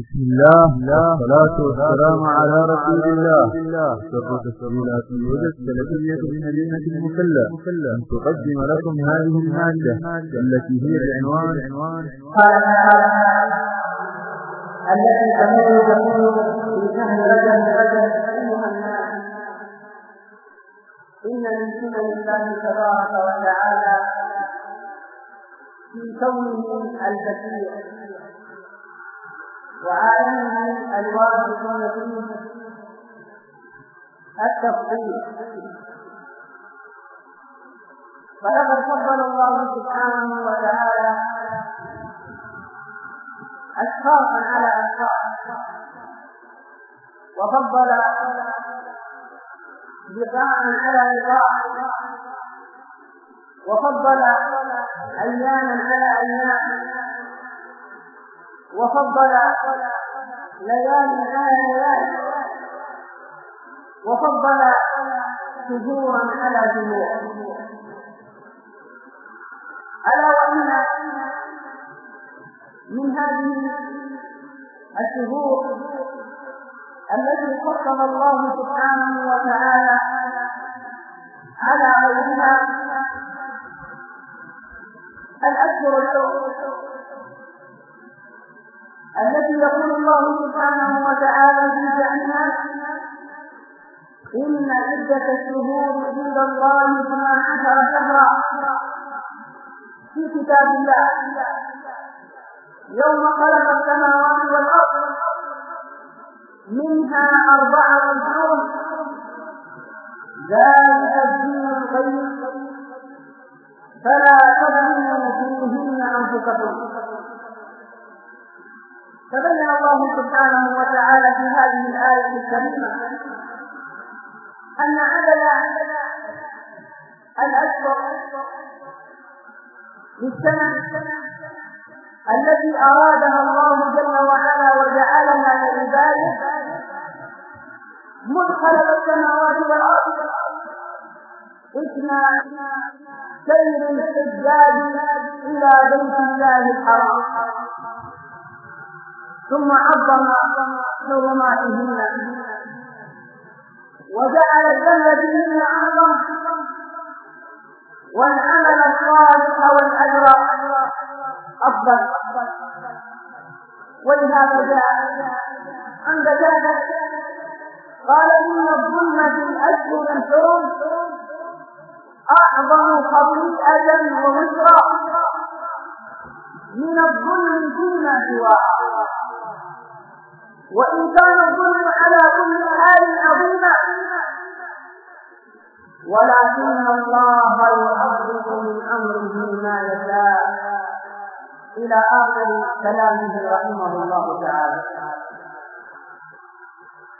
بسم الله والصلاة والسلام على رسول الله. سر تسجيلات الهدى السلفية بمدينة المسلى أن تقدم لكم هذه المادة التي هي بعنوان التي تمر تكون في شهر رجب رجب ايها الناس ان من سنن الله تبارك وتعالى في كونه البشير. وعالمه الواجبون فيه التفضيل فلقد فضل الله سبحانه وتعالى أشخاصا على أشخاص. وفضل بقاء على لقاء. وفضل أياما على أيام. وفضل ليالي ليالي وفضل شهورا على شهور ألا وإن من هذه الشهور التي خصم الله سبحانه وتعالى على غيرها الأشهر الحرم التي يقول الله سبحانه وتعالى في شأنها إن عدة الشهور عند الله اثنا عشر شهرا في كتاب الله. يوم خلق السماوات والأرض منها أربعة حرم ذلك الدين القيم. فلا تظلموا فيهن أنفسكم. فبين الله سبحانه وتعالى في هذه الآية الكريمة أن عدد الأشهر للسنة التي أرادها الله جل وعلا وجعلها لعباده مدخل السماوات والأرض. اثنا سير الحجاج إلى بيت الله الحرام. ثم عظم حرماتهن. وجعل الذل فيهن أعظم والعمل الصالح والأجر أفضل. ولهذا جاء عند ذلك قال إن الظلم في الاشهر الحرم أعظم خطيئه ووزرا من الظلم فيما سواه. وإن كان الظلم على كل حال عظيما ولكن الله يعظم من أمره ما يشاء. إلى آخر كلامه رحمه الله تعالى.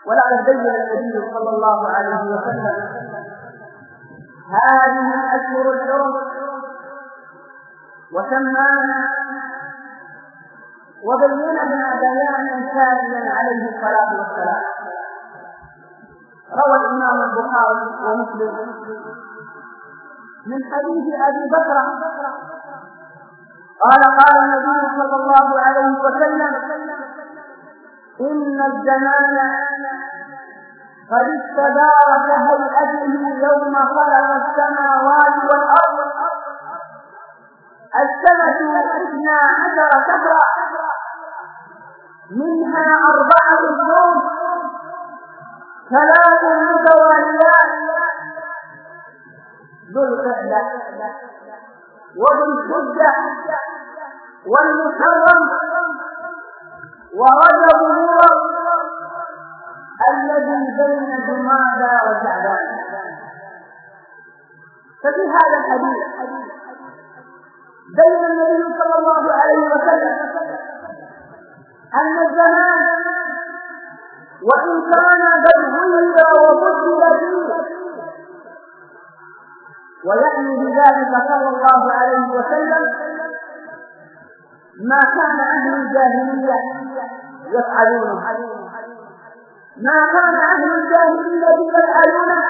ولقد بين النبي صلى الله عليه وسلم هذه الأشهر الحرم وبينها بيانا كاملا عليه الصلاة والسلام. روى الإمام البخاري ومسلم من حديث أبي بكر قال قال النبي صلى الله عليه وسلم إن الزمان قد استدار كهيئته يوم خلق السماوات والأرض. السنة اثنا عشر شهرا. منها أربعة يوم ثلاث متواليات ذو القعدة وذو الحجة والمحرم. ورجب نور الذي بين جمادى وشعبان. ففي هذا الحديث بين النبي صلى الله عليه وسلم أن الزمان وإن كان قد غير وبدل فيه. ويعني بذلك صلى الله عليه وسلم ما كان أهل الجاهلية يفعلونه. ما كان أهل الجاهلية يفعلونه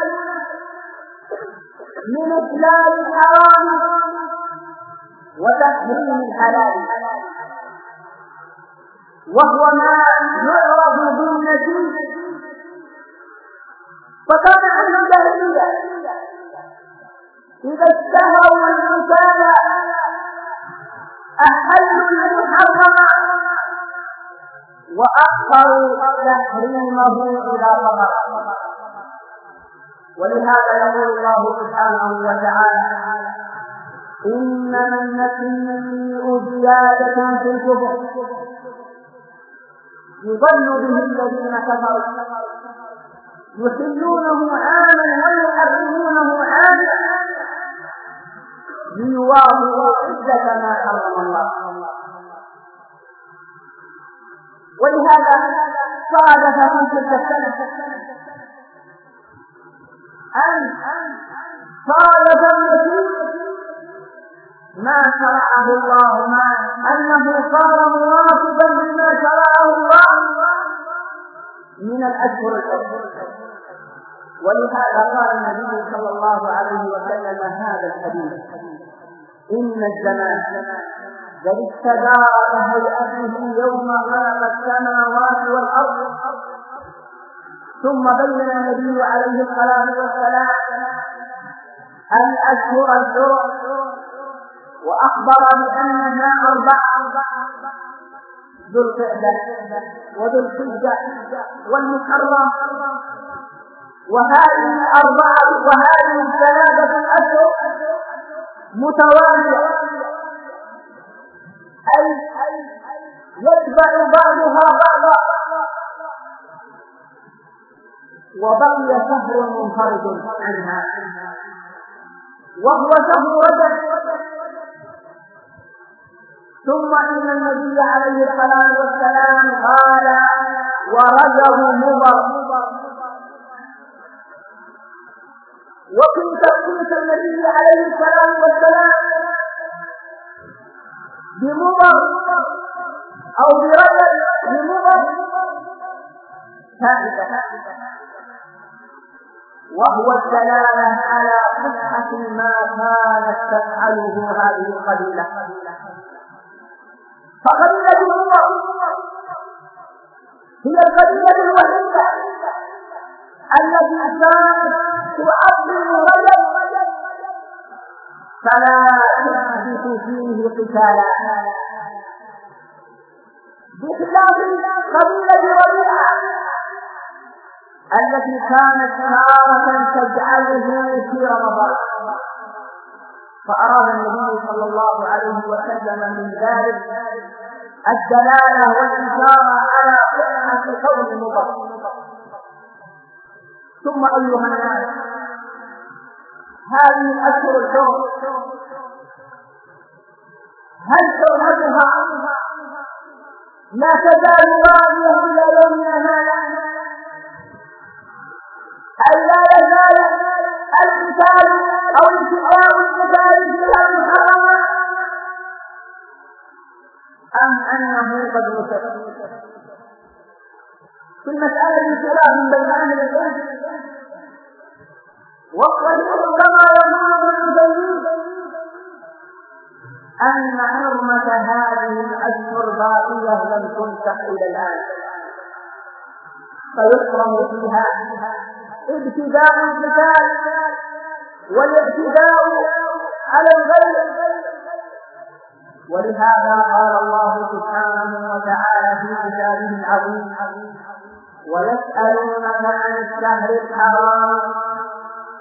من إحلال الحرام وتحريم الحلال. وهو ما يعرف بالنتيجة فكان أهل الجاهلية إذا اشتهروا الإنسان أحلوا المحرم وأخروا تحريمه إلى ظهر ولهذا يقول الله سبحانه وتعالى إنما النسيء زيادة في الكفر يضل به الذين كفروا. يحلونه عاما ويحرمونه عاما ليواظبوا عدة ما حرم الله. ولهذا صادف في تلك السنة أن صادف النتيجة ما شرعه الله ما أنه صار مناسبا لما شرعه الله من الأشهر الحرم ولهذا قال النبي صلى الله عليه وسلم هذا الحديث. إن الزمان قد استدار هيئته يوم خلق السماوات والأرض. ثم بين النبي عليه الصلاة والسلام الأشهر الحرم وأخبر بأنها أربع ذو القعدة وذو الحجة والمحرم. وهذه الأربعة وهذه الثلاثة الأشهر متوالية أي يتبع بعضها بعضا. وبقي شهر منفرد عنها. وهو شهر رجب. ثم إن النبي عليه الصلاة والسلام قال ورجب مضر. وفي تخصيص النبي عليه الصلاة والسلام بمضر أو برجل بمضر ثابتة وهو الدلالة على صحة ما كانت تفعله هذه القبيلة. فقبيلة عمر هي القبيلة الوحيدة التي كانت تعظم رجل فلا تحدث فيه قتالا بخلاف قبيلة ربيعة التي كانت تارة تجعله في رمضان. فأراد النبي صلى الله عليه وسلم من ذلك الدلالة والإشارة على صحة كون مضر. ثم أيها الناس هذه الأشهر الحرم هل حرمتها لا تزال باقية إلى يومنا هذا؟ أي لا يزال؟ القتال أو انتقام القتال فيها محرما أم أنه قد نصر في المسألة خلاف بين أهل العلم والصحيح كما يقول ابن تيمية. أن حرمة هذه الأشهر باقية لم تنسخ إلى الآن. فيحرم فيها ابتداء القتال والاعتداء على الغير. ولهذا قال الله سبحانه وتعالى في كتابه العظيم ويسألونك عن الشهر الحرام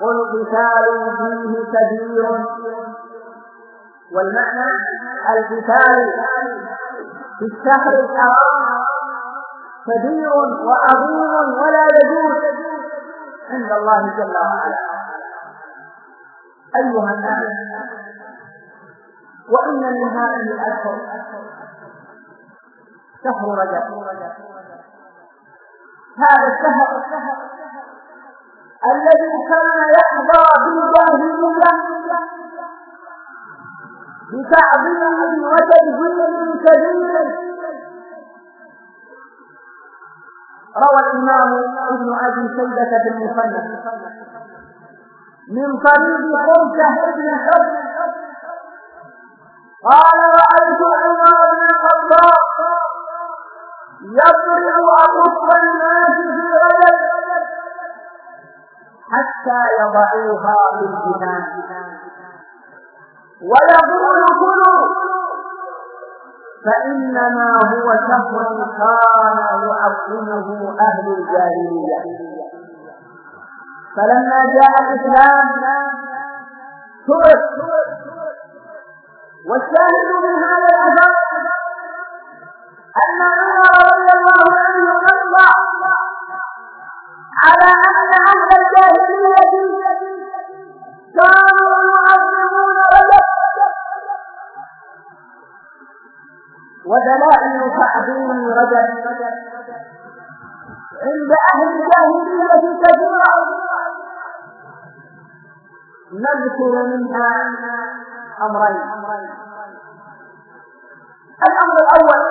قل قتال فيه كبير. والمعنى القتال في الشهر الحرام كبير وعظيم ولا يجوز. عند الله جل وعلا. أيها الناس وإن من هذه الأشهر شهر رجب. هذا الشهر الذي كان يحظى بالجاهلية بتعظيم وتجهيل كبير. روى الإمام ابن أبي شيبة في المصنف. من طريق خمسة بن حب قال رأيت عمر بن الخطاب يضرب أبص الناس في رجل حتى يضعوها في الجنان ويقول كلوا. فإنما هو شهر كان يعظمه أهل الجاهلية. فلما جاء الإسلام ترك والشاهد من هذا الأثر أن عمر رضي الله عنه نص على أن أهل الجاهلية كانوا ودلائل تعظيم رجب عند أهل الجاهلية كثيرة نذكر منها أمرين. الأمر الأول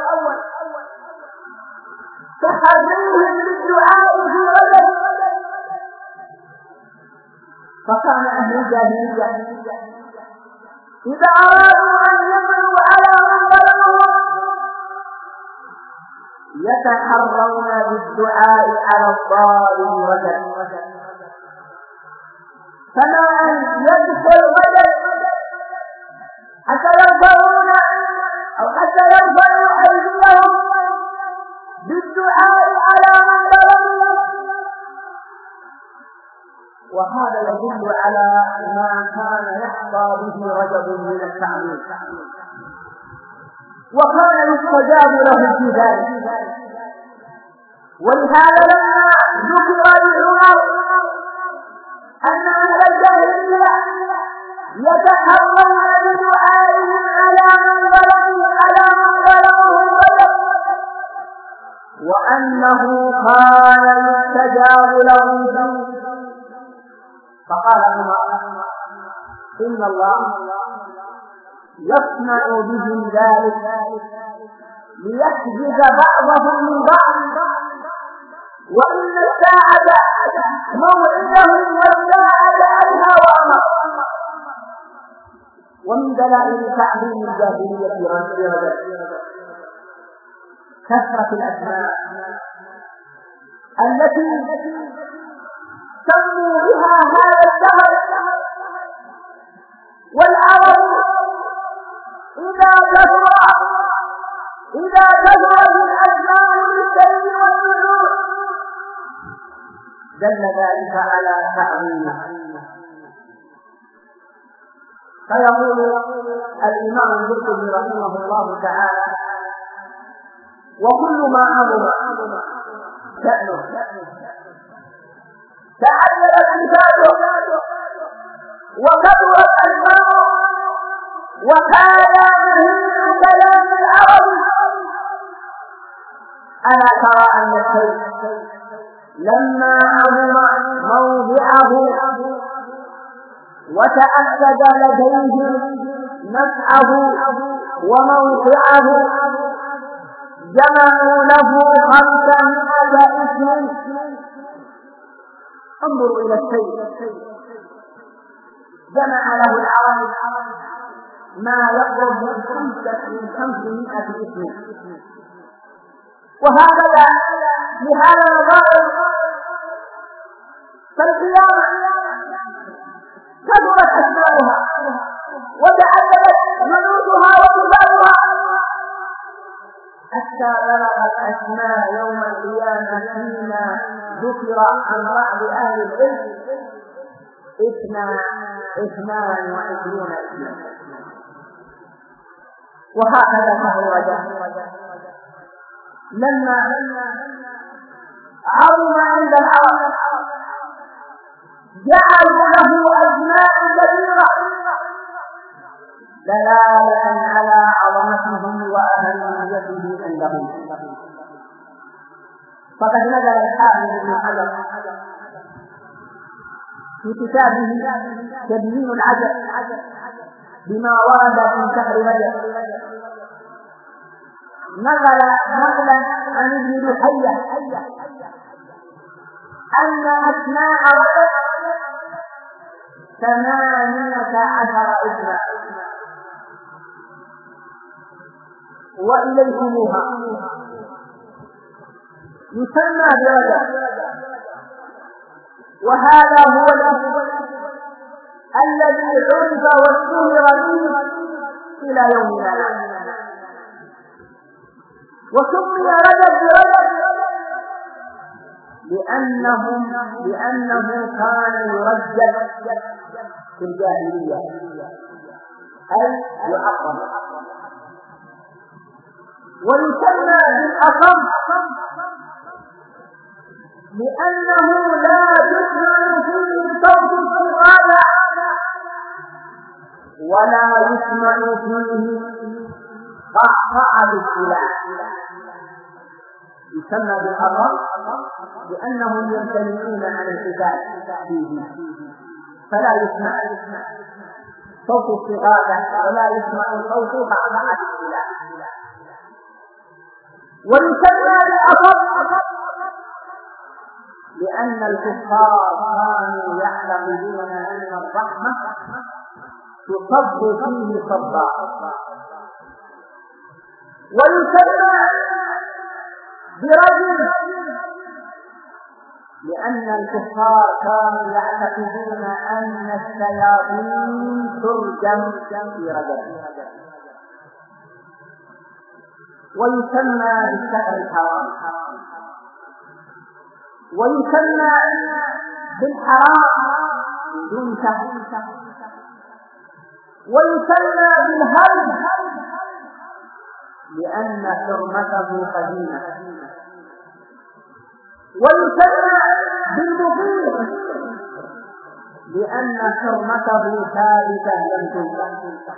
تحريهم بالدعاء في رجب فكان أهل الجاهلية إذا أرادوا أن يمنوا على يتحرون بالدعاء على الظالم رجل كما أن يدخل رجل حتى يرفعون أو حتى يرفعوا أيديهم بالدعاء على من ظلموا؟ وهذا يدل على ما كان يحظى به رجب من التعليم. وكان يستجاب له في ذلك ولهذا لما ذكر لعمر أن أهل الجاهلية يتحرون بدعائهم على من ظلموا على من ظلمه الغضب وأنه كان يستجاب له فقال عمر إن الله يصنع بهم ذلك ليحجز بعضهم من بعض. وإن الساعة موعدهم والساعة أدهى وأمر. ومن دلائل تعظيم الجاهلية رجل كثرة الأسماء التي سموا بها هذا الشهر والعرب إذا كثر إذا كثرت الأسماء للشيء والنزول دل ذلك على تعظيمه فيقول الإمام القرطبي رحمه الله تعالى وكل ما عظم شأنه. تعلمت كتابه وكبرت أسماؤه وكان مهم كلام العرب ألا ترى أن الشيء لما عظم موضعه وتأكد لديه نفعه وموقعه جمعوا له خمسمائة اسم انظروا إلى الشيء. جمع له العرب ما يقرب من خمسة من خمسمائة اسم. وهكذا لهذا النظائر فالقيامة كثرت أسماؤها وتعددت جنودها وكبارها حتى بلغت أسماء يوم القيامة فيما ذكر عن بعض أهل العلم. اثنا اثنان وعشرون اسما وهكذا رجاء لما عظم عند العرب جعلوا له أسماء كبيرة دلالة على عظمته وأهميته عندهم. فقد نزل الحافظ ابن حجر في كتابه تبيين العجب. بما ورد في شهر رجب نقل نقلا عن ابن لحية أن أسماء ثمانية عشر اسما وإليكموها يسمى برجب وهذا هو الاسم الذي عرف واشتهر به إلى يومنا وسمي رجب برجب لأنهم لأنه كان يرجل في الجاهلية. أي يعظم ويسمى بالأصم لأنه لا يسمع فيه صوت الصغار ولا يسمع فيه قعقعة السلاح يسمى بالأرض لأنهم يمتنعون عن القتال فيه. فلا يسمع. صوت الصغار ولا يسمع صوت بعض السلاح ويسمى بالأرض لأن الكفار كانوا يعتقدون أن الرحمة تصب فيه صبا ويسمى برجل لأن الكفار كانوا يعتقدون أن الشياطين ترجم في رجل. ويسمى بالشهر الحرام. ويسمى بالحرام بدون شهر ويسمى بالهرم لأن حرمته قديمة. ويسمى بالمغير لأن حرمته ثابتة لم تنسى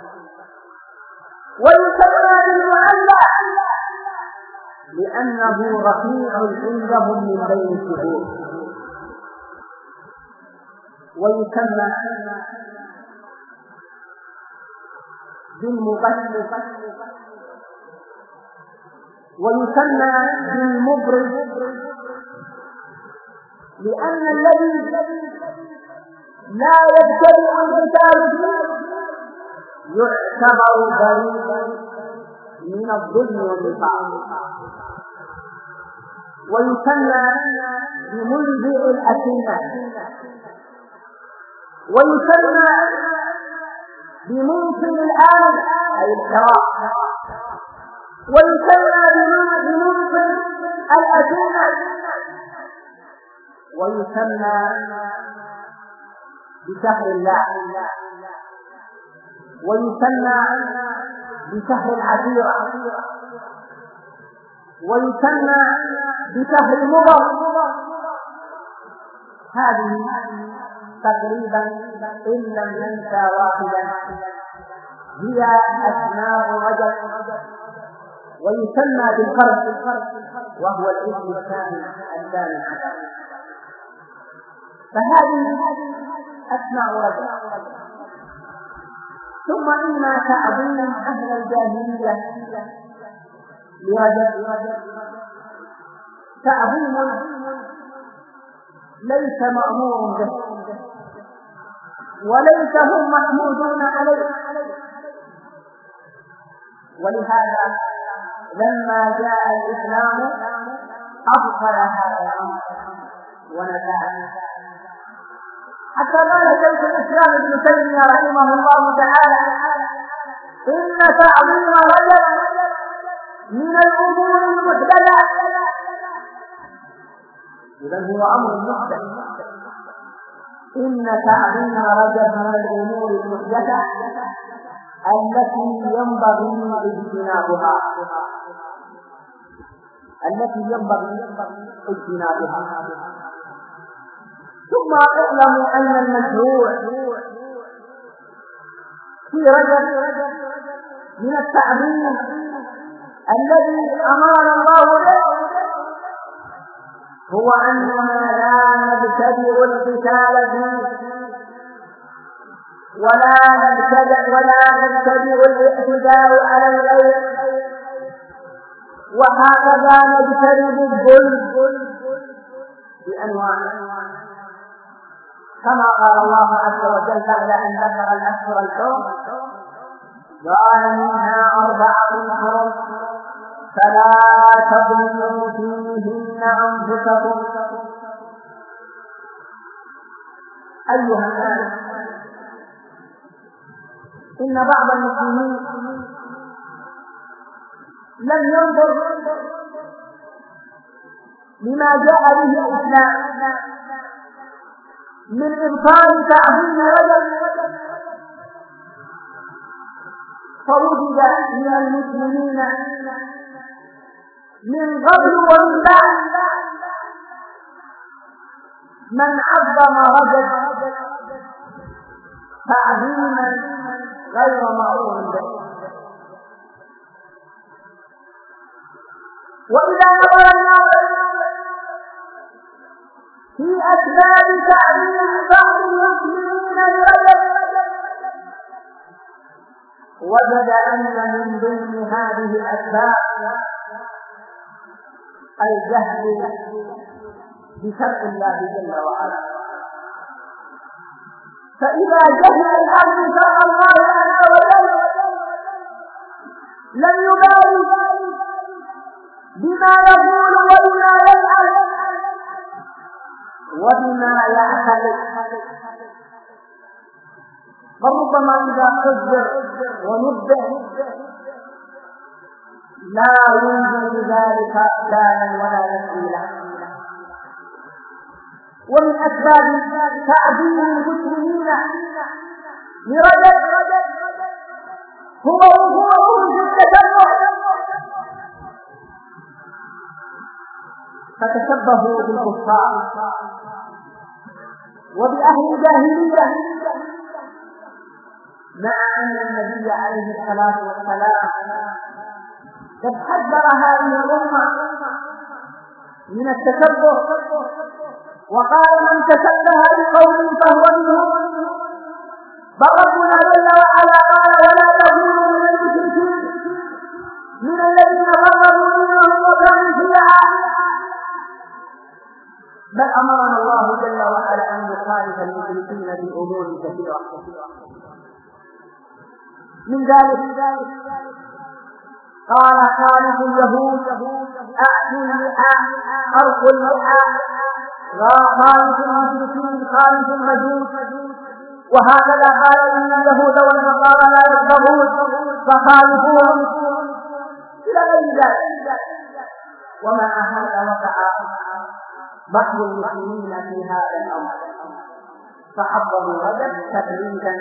ويسمى بالمعلى لأنه رفيع عندهم من بين الشهور. ويسمى بالمبشر ويسمى بالمبرز لأن الذي لا يبتدئ القتال يعتبر بريئا من الظلم والنفاق ويسمى بمنزع الأسنة ويسمى بمنصب الآن أي الحراء ويسمى بمنصب الأسنة ويسمى بشهر الله. ويسمى بشهر العشيرة ويسمى بشهر مضر هذه تقريبا إن لم ننسى واحدا. هي أسماء رجب ويسمى بالقرب وهو الاسم الثاني الثاني فهذه أسماء رجب ثم إن تعظيم أهل الجاهلية لرجب تعظيم ليس مأمور به. وليس هم محمودون عليه. ولهذا لما جاء الإسلام أبطل هذا الأمر ونفعه حتى قال شيخ الإسلام ابن تيمية رحمه الله تعالى إن تعظيم رجب من الأمور المحدثة إذا هو أمر محدث. إن تعظيم رجب من الأمور المحدثة التي ينبغي اجتنابها. التي ينبغي اجتنابها. ثم اعلموا أن المشروع في رجب من التعظيم الذي أمرنا الله به هو أننا لا نبتدئ القتال فيه. ولا نبتدع ولا نبتدئ الاعتداء على الغير وهكذا نجتنب الظلم بانواعه كما قال الله عز وجل بعد أن ذكر الاشهر الحرم قال منها أربعة حرم. فلا تظلموا فيهن أنفسكم. أيها الناس إن بعض المسلمين لم ينظر لما جاء به الإسلام من إبطال تعظيم رجل فوجد من المسلمين من قبل ومن بعد من عظم رجل تعظيما غير معروف. به وإذا نظر الناس في أسباب تعظيم بعض المسلمين لرجل وجد أن من ضمن هذه الأسباب الجهل بشرع الله جل وعلا. فإذا جهل العبد شرع الله عز وجل لم يبالي بما يقول وبما يفعل وبما يعتقد فربما إذا حذر ونبه لا ينزل ذلك لانا ولا نسيلا ومن أسباب تعظيم المسلمين لرجل هو وقوعهم في التشبه. فتشبهوا بالكفار وبأهل الجاهلية. مع أن النبي عليه الصلاة والسلام قد حذر هذه الأمة من التشبه وقال من تشبه بقوم فهو منهم. فربنا جل وعلا قال ولا تكونوا من المشركين. من الذين فرقوا دينهم وكانوا شيعا بل أمرنا الله جل وعلا أن نخالف المشركين في أمور كثيرة. من ذلك قال خالف اليهود اللحى ارقوا اللحى خالف المشركين خالف المجوس. وهكذا قال إن اليهود والنصارى لا يكفرون فخالفوهم. إلى غير ذلك. ومع هذا وقع بعض المسلمين في هذا الأمر. فحضروا رجب تقليدا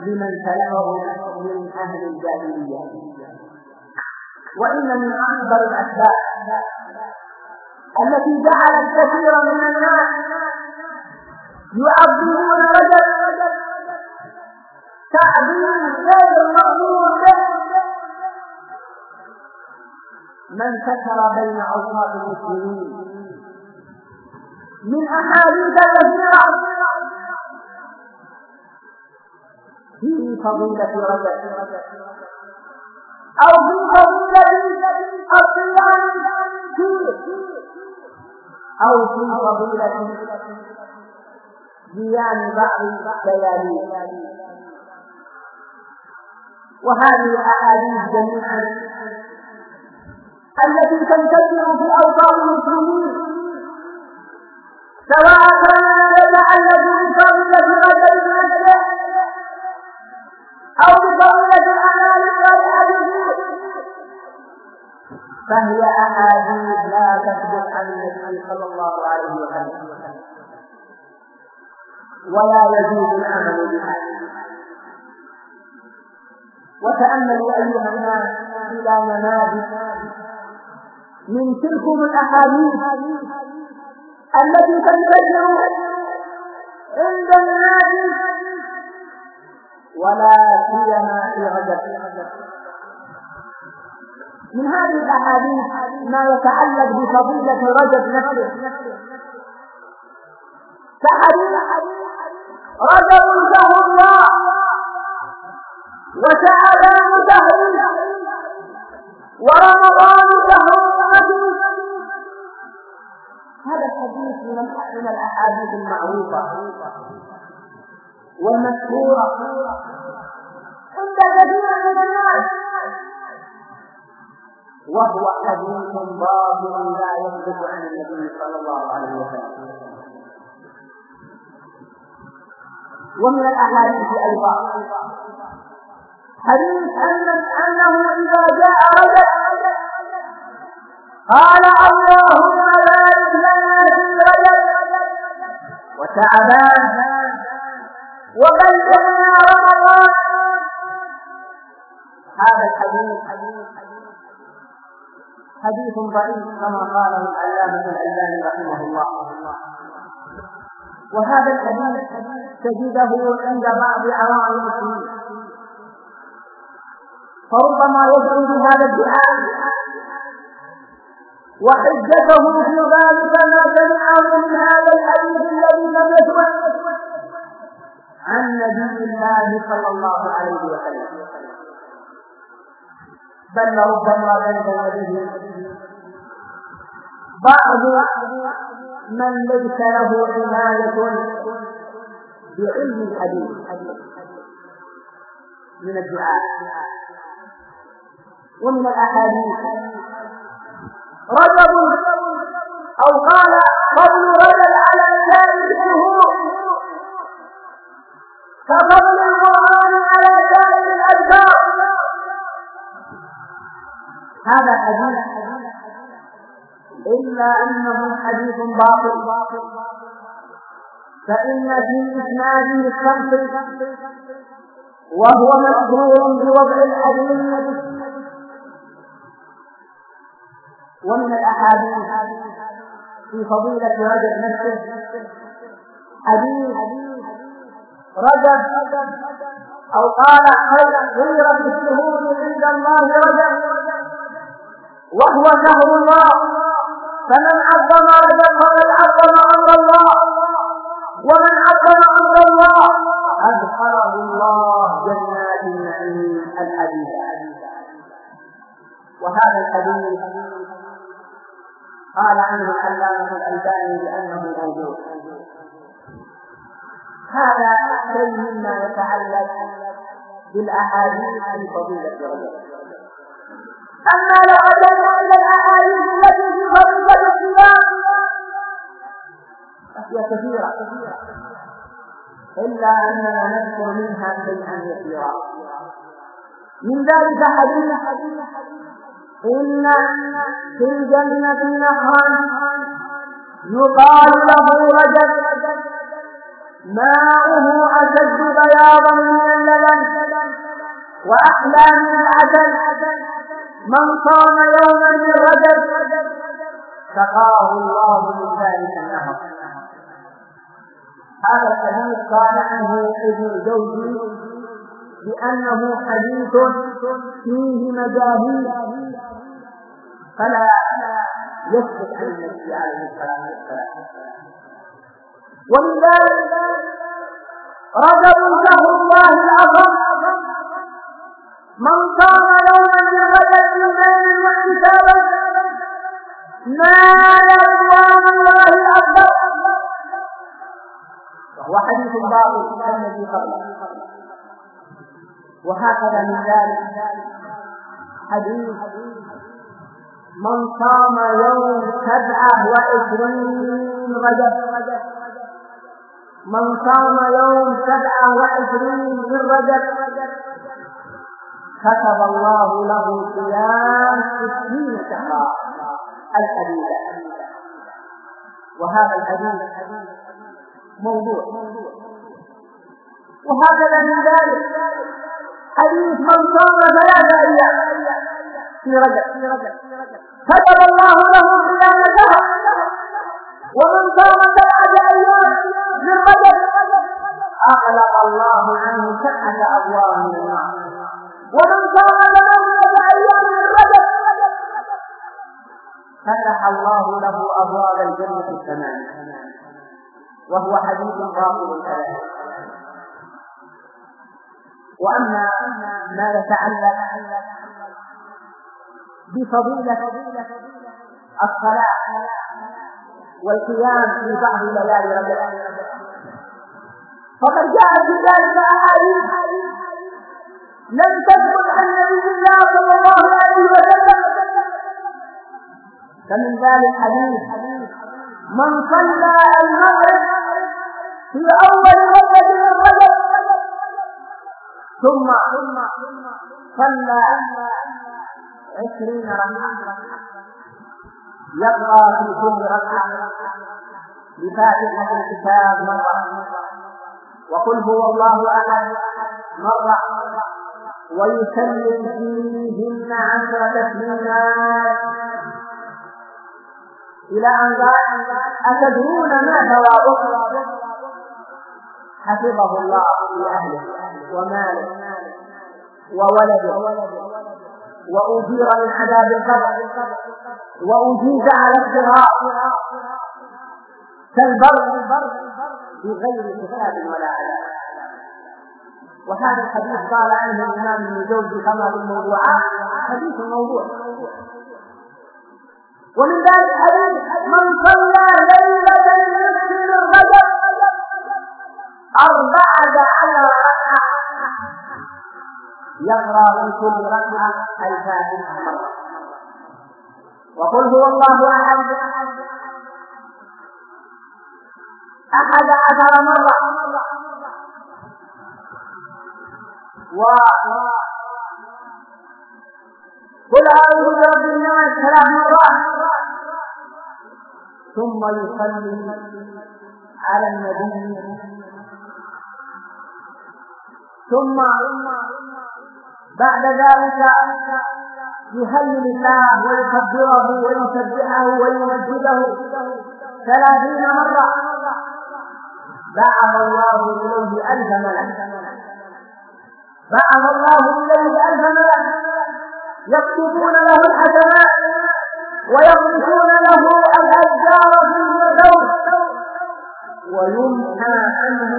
لمن سلكه من أهل الجاهلية. وإن من أكبر الأسباب التي جعلت كثيرا من الناس يعظمون رجل تعظيم غير مأمور به. من سكر بين اوساط المسلمين من أحاديث كثيرة في فضيلة رجل. أو في فضيلة الصيام فيه أو في فضيلة صيام بعض الليالي وهذه الأحاديث جميعا التي تنتشر في أوطان المسلمين. سواء كان يتعلق بفضيلة رجل نفسه أو بفضيلة الأعمال فيه فهي أحاديث لا تثبت عن النبي صلى الله عليه وسلم. ولا يجوز العمل بها. وتأملوا أيها الناس إلى نماذج من تلكم الأحاديث التي تنتشر عند الناس ولا سيما في رجب من هذه الأحاديث ما يتعلق بفضيلة رجب نفسه. كحديث رجب شهر الله وشعبان شهر ورمضان شهر أمتي هذا الحديث من الأحاديث المعروفة والمشهورة. عند كثير من الناس وهو حديث باطل لا يثبت عن النبي صلى الله عليه وسلم. ومن الأحاديث أيضا. حديث أن أنه إذا جاء رجل قال اللهم بارك لنا في رجل وشعبان وبلغنا رمضان. هذا الحديث حديث ضعيف كما قاله العلامة الألباني رحمه الله. وهذا الحديث تجده عند بعض عوام المسلمين فربما يدعو بهذا الدعاء. وحجته في ذلك ما سمعه من هذا الحديث الذي لم يثبت عن نبي الله صلى الله عليه وسلم. بل ربما بلغ به بعض من ليس له عناية بعلم الحديث من الدعاء. ومن الأحاديث. رجب أو قال فضل رجل على سائر الشهور. كفضل القرآن على سائر هذا حديث إلا أنه حديث باطل. فإن في إسناده الشمس وهو مشهور بوضع الحديث ومن الأحاديث في فضيلة رجب نفسه. حديث رجب أو قال غير بالشهور عند الله رجب. وهو شهر الله. فمن عظم فقد عظم أمر الله. ومن عظم أمر الله. أدخله الله جنات النعيم الحديث وهذا الحديث قال عنه العلامة الألباني بأنه موجود. هذا شيء مما يتعلق بالأحاديث في فضيلة رجل أما لو أتينا إلى الأحاديث التي في فضيلة الصيام فهي كثيرة. إلا أننا نذكر منها شيئا يسيرا من ذلك حديث. إن في الجنة نهرا يقال له رجل ماؤه أشد بياضا من اللبن وأحلى من العسل من صام يوما من رجب سقاه الله من ذلك النهر. هذا الحديث قال عنه ابن الجوزي بأنه حديث فيه مجاهيل. فلا يثبت عن النبي عليه الصلاة والسلام. ومن ذلك رجب شهر الله الاعظم من صام يوما رجب ايمانا واحتسابا نال رضوان الله الاكبر وهو حديث باطل الذي قبله. وهكذا من ذلك حديث من صام يوم سبعة وعشرين رجب. من صام يوم سبعة وعشرين من رجب. كتب الله له صيام ستين شهرا. الحديث. وهذا الحديث موضوع. وهكذا من ذلك حديث من صام ثلاثة أيام. في رجب. كتب الله له صيام شهر. ومن صام سبعة أيام من رجب أغلق الله عنه سبعة أبواب من النار. ومن صام ثمانية أيام رجب فتح الله له أبواب الجنة الثمانية وهو حديث باطل كذلك وأما ما يتعلق بفضيلة الصلاة والقيام في بعض ليالي رمضان فقد جاء في ذلك أحاديث لم تثبت عن نبي الله صلى الله عليه وسلم. فمن ذلك حديث من صلى المغرب في أول ليلة من رجب ثم صلى عشرين ركعة. يقرأ في كل ركعة بفاتحة الكتاب. مرة وقل هو الله أحد. مرة. ويسلم فيهن عشر تسليمات إلى أن قال أتدرون ما ثوابه حفظه الله في أهله وماله وولده. وأجير من عذاب القبر. وأجيز على الصراط. كالبر بغير حساب ولا عذاب. وهذا الحديث قال عنه الإمام ابن جوزي كما في الموضوعات حديث موضوع. ومن ذلك حديث من صلى ليلة من رجب أربعة عشر ركعة. يقرأ في كل ركعة الفاتحة. مرة وقل هو الله أحد. أحد عشر مرة. و قل أعوذ برب الناس ثلاث مرات ثم يصلي على النبي ثم بعد ذلك يهلل الله ويكبره ويسبحه ويمجده ثلاثين مرة بعث الله إليه ألف ملك. بعث الله إليه ألف ملك يكتبون له الحسنات ويغرسون له الأشجار في الفردوس. ويمحى عنه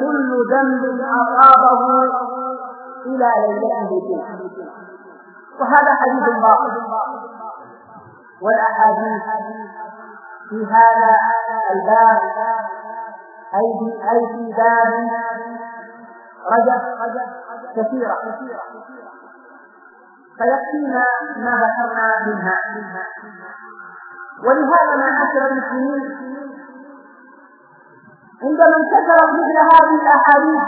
كل ذنب أصابه إلى ليلته وهذا حديث باطل. والأحاديث في هذا الباب أي في أي في باب رجب. كثيرة. فيكفينا ما ذكرنا منها. ولهذا معاشر المسلمين عندما انتشرت مثل هذه الأحاديث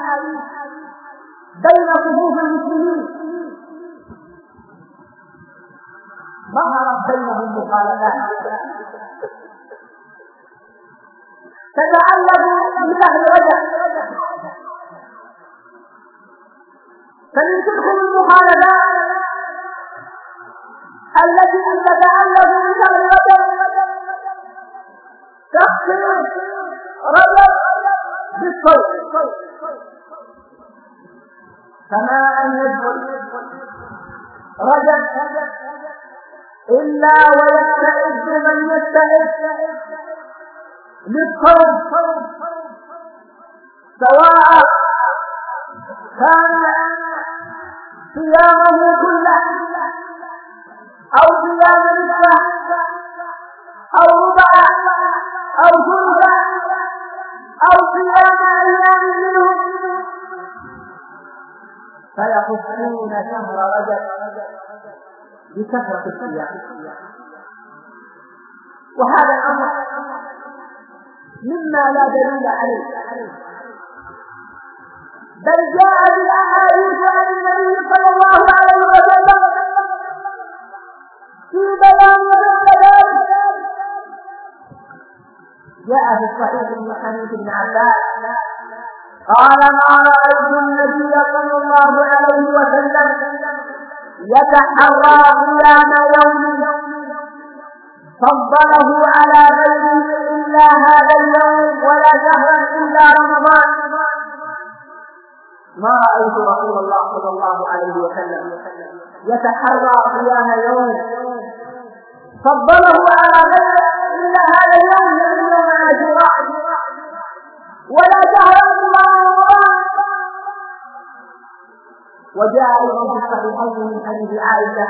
بين صفوف المسلمين ظهرت بينهم مخالفات. تتعلق بأهل رجب. فمن تلك المخالفات التي بشهر رجب تخصيص رجب بالصيف كما أن يدخل رجب إلا ويستعد من يستعد للصوم سواء كان صيامه كله أو صيام نصفه أو ربع أو ثلث أو صيام أيام منه فيخصون شهر رجب بكثرة الصيام. وهذا الأمر مما لا دليل عليه. بل جاء بالأحاديث عن النبي صلى الله عليه وسلم في بيان ذلك. جاء في الصحيح من حديث ابن عباس. قال ما رأيت النبي صلى الله عليه وسلم يتحرى قيام يوم فضله على غيره إلا هذا اليوم ولا شهرا إلا رمضان. ما رأيت رسول الله صلى الله عليه وسلم يتحرى قيام يوم. فضله على غيره إلا هذا اليوم يوم عاشوراء ولا رمضان وجاء أيضا في الصحيحين من حديث عائشة.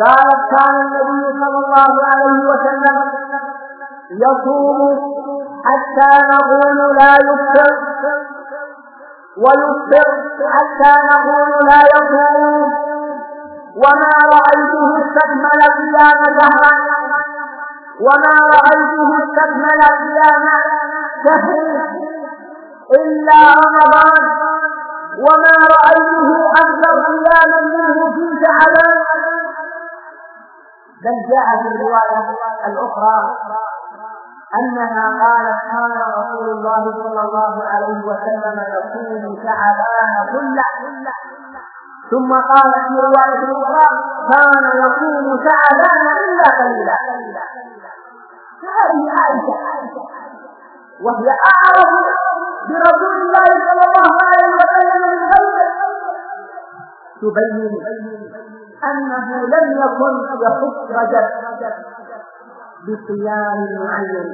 قالت كان النبي صلى الله عليه وسلم يصوم حتى نقول لا يفطر. ويفطر حتى نقول لا يصوم وما رأيته استكمل قيام شهرا وما رأيته استكمل صيام شهر إلا رمضان. وما رأيته أكثر صياما منه في شعبان بل جاء في الرواية الأخرى أنها قالت كان رسول الله صلى الله عليه وسلم يصوم شعبان كله. ثم قال في رواية أخرى كان يصوم شعبان إلا قليلا. هذه عائشة. وهي أعرف برسول الله صلى الله عليه وسلم من غيره تبين أنه لم يكن يخص رجب. بصيام معين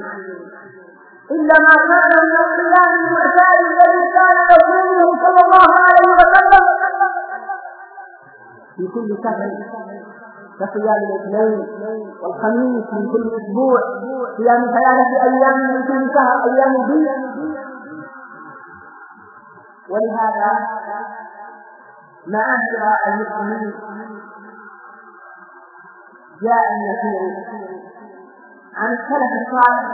إلا ما كان من الصيام المعتاد الذي كان يصومه صلى الله عليه وسلم في كل شهر كصيام الاثنين والخميس من كل أسبوع صيام ثلاثة أيام من كل شهر أيام البيت ولهذا معاشر المسلمين جاء النبي عن السلف الصالح.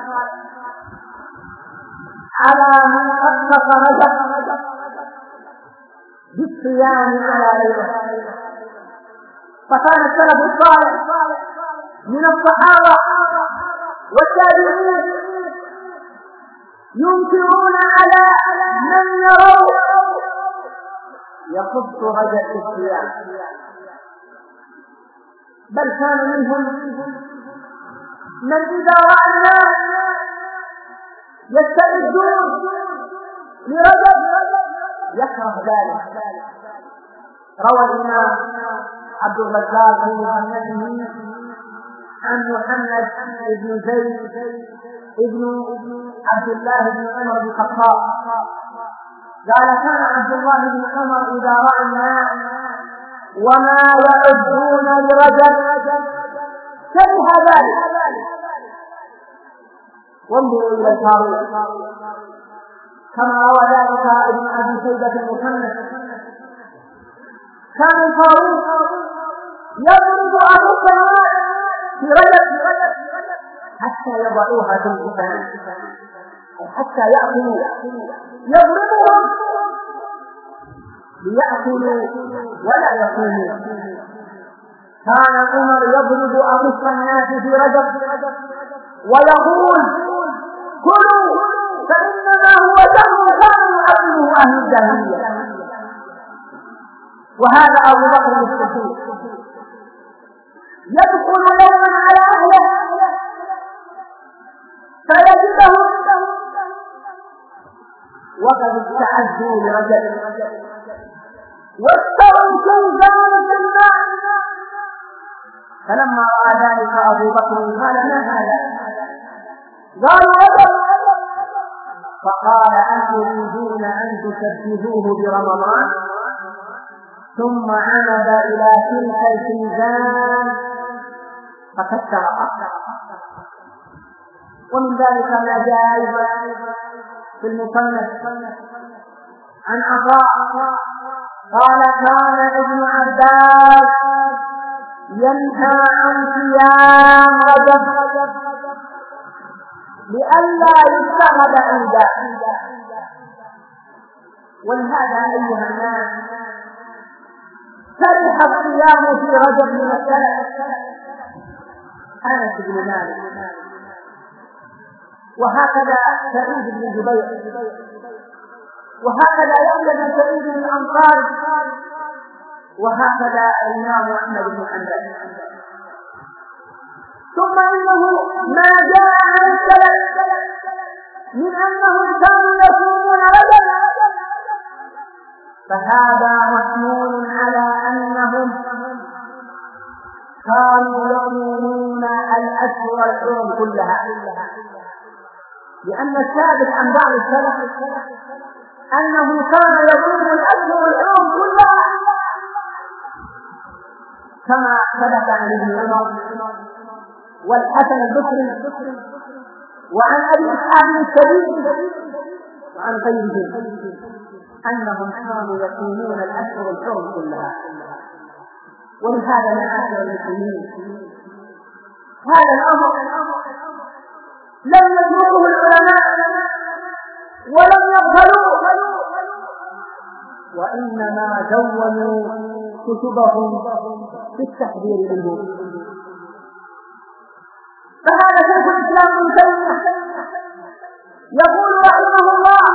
على من خصص رجب بالصيام على غيره فكان السلف الصالح من الصحابة والتابعين ينكرون على من يرون يخص رجل الصيام. بل كان منهم من إذا رأى الناس يستعدون لرجل يكره ذلك. روى الإمام عبد الرزاق في مسنده عن محمد بن زيد ابن عبد الله بن عمر بن الخطاب. قال كان عبد الله بن عمر إذا راى الناس وما يعدون لرجل كره ذلك. وانظروا إلى الفاروق كما روى ذلك ابن أبي شيبه المصنف. كان الفاروق يضرب الماء في رجب حتى يضعوها في الكفان حتى يأكلوا يضربهم ليأكلوا ولا يصوموا. كان عمر يضرب أمص الناس في رجب. ويقول كلوا فإنما هو دم كان أهل الجاهلية. وهذا أبو بكر الصديق. يدخل يوما على أهله فيجدهم وقد استعدوا لرجل. واستووا كيزان في الماء. فلما رأى ذلك أبو بكر قال ما هذا؟ قالوا رجل فقال أتريدون أن تشبهوه برمضان ثم عمد إلى تلك الفنجان فكسرها ومن ذلك ما جاء أيضا في المصنف. عن عطاء قال كان ابن عباس ينهى عن صيام رجب. لئلا يتخذ عنده ولهذا أيها الناس فرح الصيام في رجب من السلف انس بن مالك. وهكذا سعيد بن جبير. وهكذا يحيى بن سعيد الانصاري وهكذا الامام أحمد بن حنبل. ثم إنه ما جاء عن السلف من أنهم كانوا يصومون رجب فهذا محمول على أنهم كانوا يصومون الأشهر الحرم كلها. لأن الثابت عن بعض السلف أنه كان يصوم الأشهر الحرم كلها. كما ثبت عن ابن عمر والحسن البصري وعن أبي إسحاق الكبير وعن غيرهم أنهم كانوا يصومون الأشهر الحرم كلها. ولهذا معاشر المسلمين. هذا الأمر لم يتركه العلماء ولم يغفلوا وإنما دونوا كتبهم في التحذير منه. فهذا شيخ الإسلام ابن تيمية يقول رحمه الله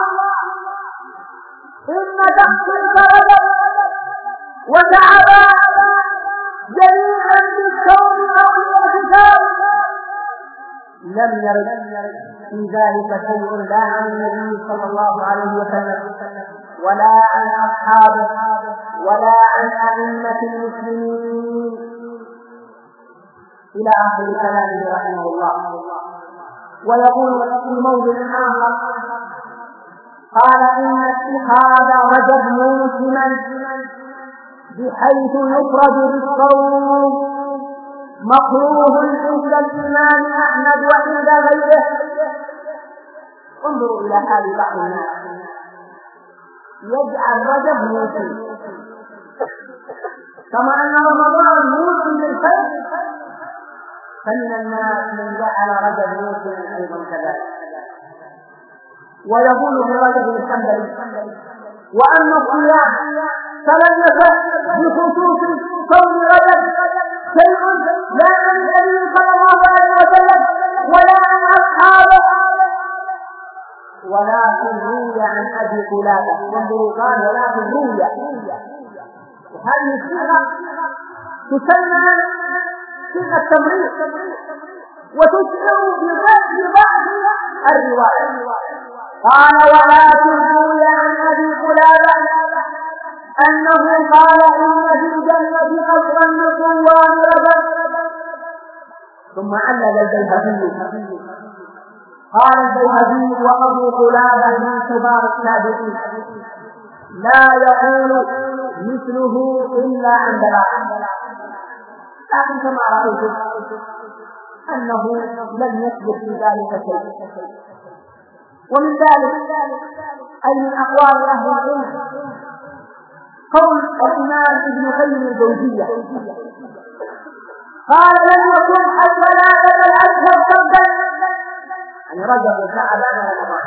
إن تحصيل رجب وتعبا جميعا بالكون أو الاعتكاف لم يرد في ذلك شيء لا عن النبي صلى الله عليه وسلم ولا عن أصحابه ولا عن أئمة المسلمين. إلى آخر كلامه رحمه الله. ويقول في موضع آخر قال إن اتخاذ رجب موسما بحيث يفرد بالصوم مكروه عند الإمام أحمد وعند غيره. انظروا إلى حال بعض الناس. يجعل رجب موسم كما أن رمضان موسم للخير فمن الناس من جعل رجب موسما أيضا كذلك ويقول رجب الحنبلي وأما الصيام فلم يفع بخصوص صوم رجب شيء لا عن النبي صلى الله عليه وسلم ولا عن أصحابه. ولكن روي عن أبي قلابه وانظروا قال ولكن روي. وهذه الصيغة تسمى صيغه التمريض وتشعر بضعف الرواية. قال ولكن روي عن أبي قلابة أنه قال إن في الجنه قصرا لصوام رجب ثم علل البيهقي قال البيهقي وأبو قلابة من كبار التابعين لا يقول مثله إلا عن بلاغه لكن كما رأيت أنه لم يثبت في ذلك شيء. ومن ذلك أي من أقوال أهل العلم قول الإمام ابن قيم الجوزية قال لم يكن الثلاثة الأشهر سبا يعني رجب وشعبان رمضان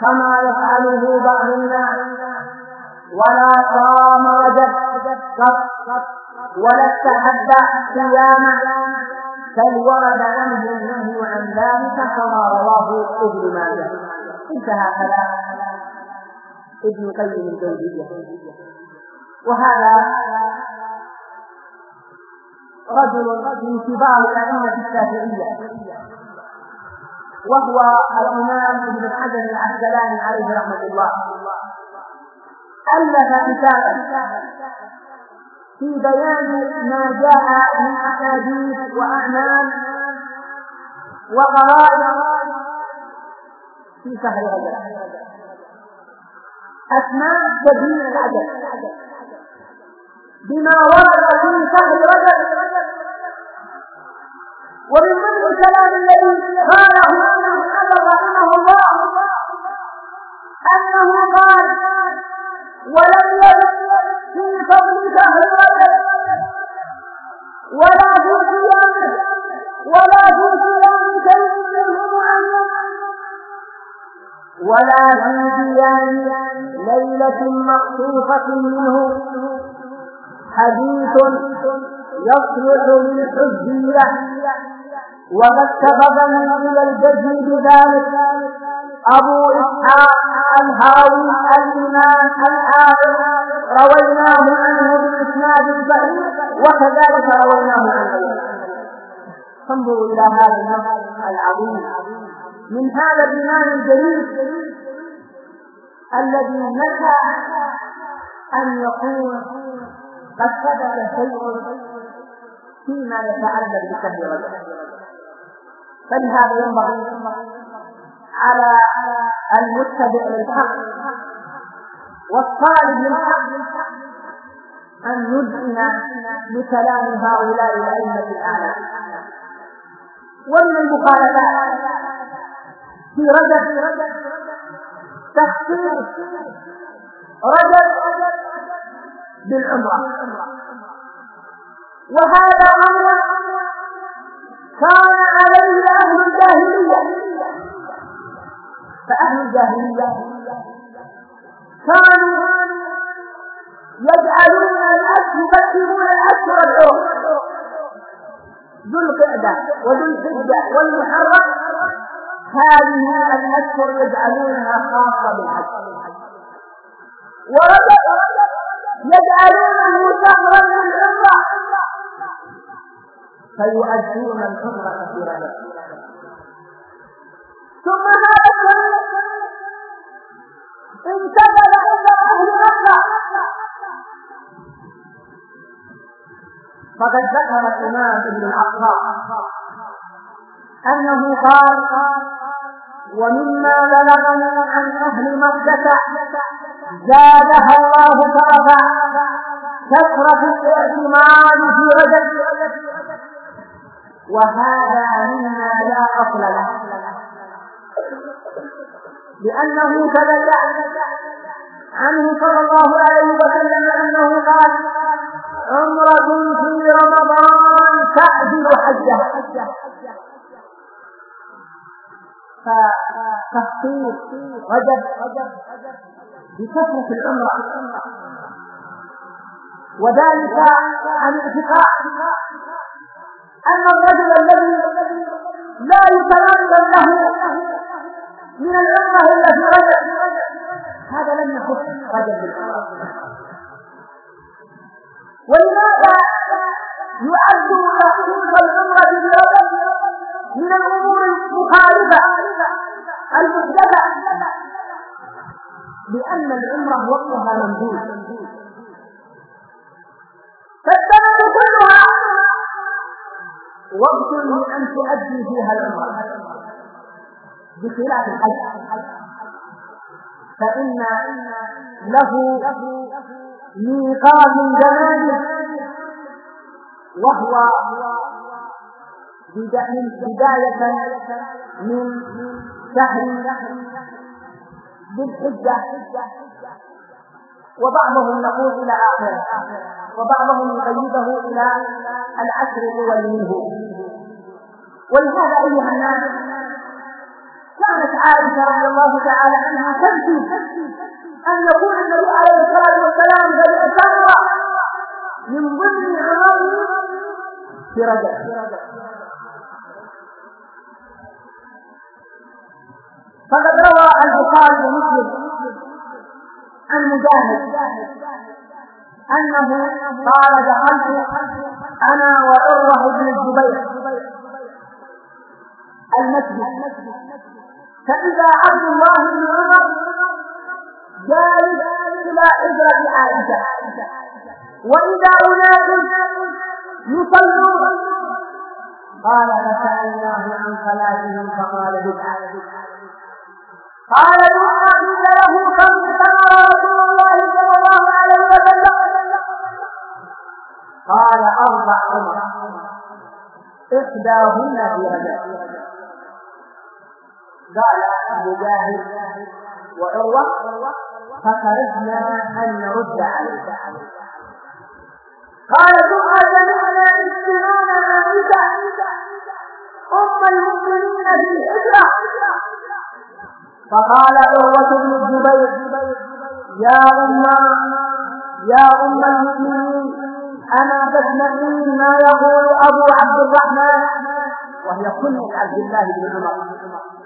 كما يفعله بعض الناس. ولا صام رجب قط ولا استحب صيامه بل ورد عنه النهي عن ذلك كما رواه ابن ماجه. انتهى كلام ابن قيم الجوزية. وهذا رجل من كبار الأئمة الشافعية. وهو الإمام ابن حجر العسقلاني عليه رحمة الله. ألف كتابا في بيان ما جاء من أحاديث وأعمال وغرائب في شهر رجب أسماء تدين العجب بما ورد في شهر رجب ومن ضمن الكلام الذي قاله ابن حجر رحمه الله أنه قال ولم يرد في فضل رجب ولا في صيامه ولا في صيام شيء منه معين ولا في صيام ليلة مخصوصة منه. حديث يصلح للحجية وقد سبب إلى الجزم بذلك. أبو إسحاق الهاوي الإمام الحافظ رويناه عنه بإسناد صحيح وكذلك رويناه عن غيره فانظروا إلى هذا النص العظيم. من هذا الإمام الجليل الذي نسى أن يكون قد ثبت شيء فيما يتعلق بشهر رجب فلهذا ينبغي على المتبع للحق والطالب للحق أن يذعن لكلام هؤلاء الأئمة الأعلام ومن المخالفات في رجب تخصيص رجب بالعمرة. وهذا أمر كان عليه أهل الجاهلية فأهل الجاهلية كانوا يجعلون الأشهر يقدمون الأشهر الحرم ذو القعدة وذو الحجة والمحرم. هذه الأشهر يجعلونها خاصة بالحج. ورجب يجعلونه شهرا للعمرة. فيؤدون العمرة في ثم انتقل إلى أهل مكة. فقد ذكر الإمام ابن العقراء أنه قال ومما بلغني عن أهل مكة زادها الله شرفا كثرة الاعتماد في رجل. وهذا مما لا أصل له. لأنه ثبت عنه صلى الله عليه وسلم أنه قال عمرة في رمضان تعدل حجة فتخصيص رجب بكثرة العمرة. وذلك عن اعتقاد أن الرجل الذي لا يتمكن له من العمرة إلا في رجب هذا لم يخص بالعمرة ولماذا يعد تحقيق العمرة برجب من الأمور المخالفة المحدثة لأن العمرة وقتها ممدود فالسنة كلها وقت لأن تؤدي فيها العمرة بخلاف الحج فإن له ميقات زماني وهو بداية من شهر ذي الحجة. وبعضهم يقول إلى آخره وبعضهم يقيده إلى العشر الأول منه. ولهذا أيها الناس كانت عائشة رضي الله تعالى عنها تبكي. أن يكون النبي عليه الصلاة والسلام قد اعتمر من ضمن عمره في رجب. فقد روى البخاري ومسلم عن مجاهد أنه قال دخلت أنا وعروة بن الزبير. المسجد. فإذا عبد الله بن عمر جالس إلى حجرة عائشة. وإذا أناس يصلون قال فسألناه عن صلاتهم فقال بدعة قال قيل له كم ثمر رسول الله صلى الله عليه وسلم. قال أربع عمر. إحداهن في قال مجاهد وعروة فخرجنا أن نرد عليه قال ثم سمعنا يسكنون عائشة أم المؤمنين في الحجرة فقال عروة بن الزبير يا أم يا أم المؤمنين أنا تسمعين ما يقول أبو عبد الرحمن وهي كنية عبد الله بن عمر.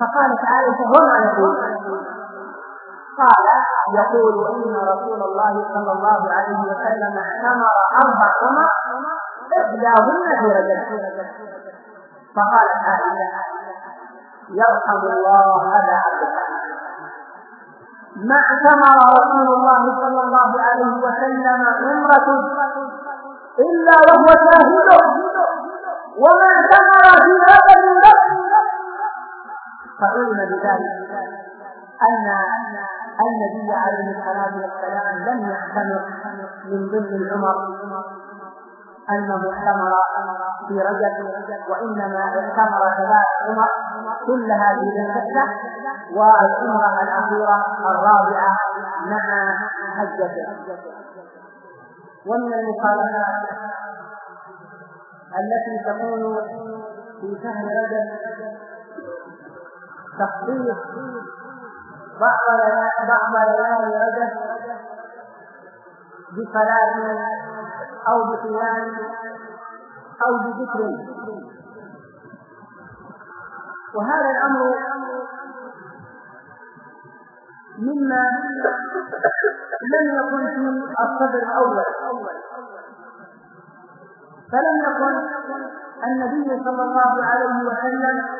فقالت عائشة وما يقول قال يقول إن رسول الله صلى الله عليه وسلم اعتمر أربع عمر إحداهن في رجل فقالت عائشة يرحم الله أبا عبد ما اعتمر رسول الله صلى الله عليه وسلم عمرة إلا وهو شاهد. وما اعتمر في هذا الوقت فعلم بذلك. أن النبي عليه الصلاة والسلام لم يعتمر من ضمن العمر. أنه اعتمر في رجب وإنما اعتمر ثلاث عمر كلها في ذي والعمرة الأخيرة الرابعة مع حجته ومن المخالفات التي تكون في شهر رجب تخصيص بعض بعض ليالي رجب بصلاة أو بقيام أو بذكر. وهذا الأمر مما لم يكن في الصدر الأول. فلم يكن النبي صلى الله عليه وسلم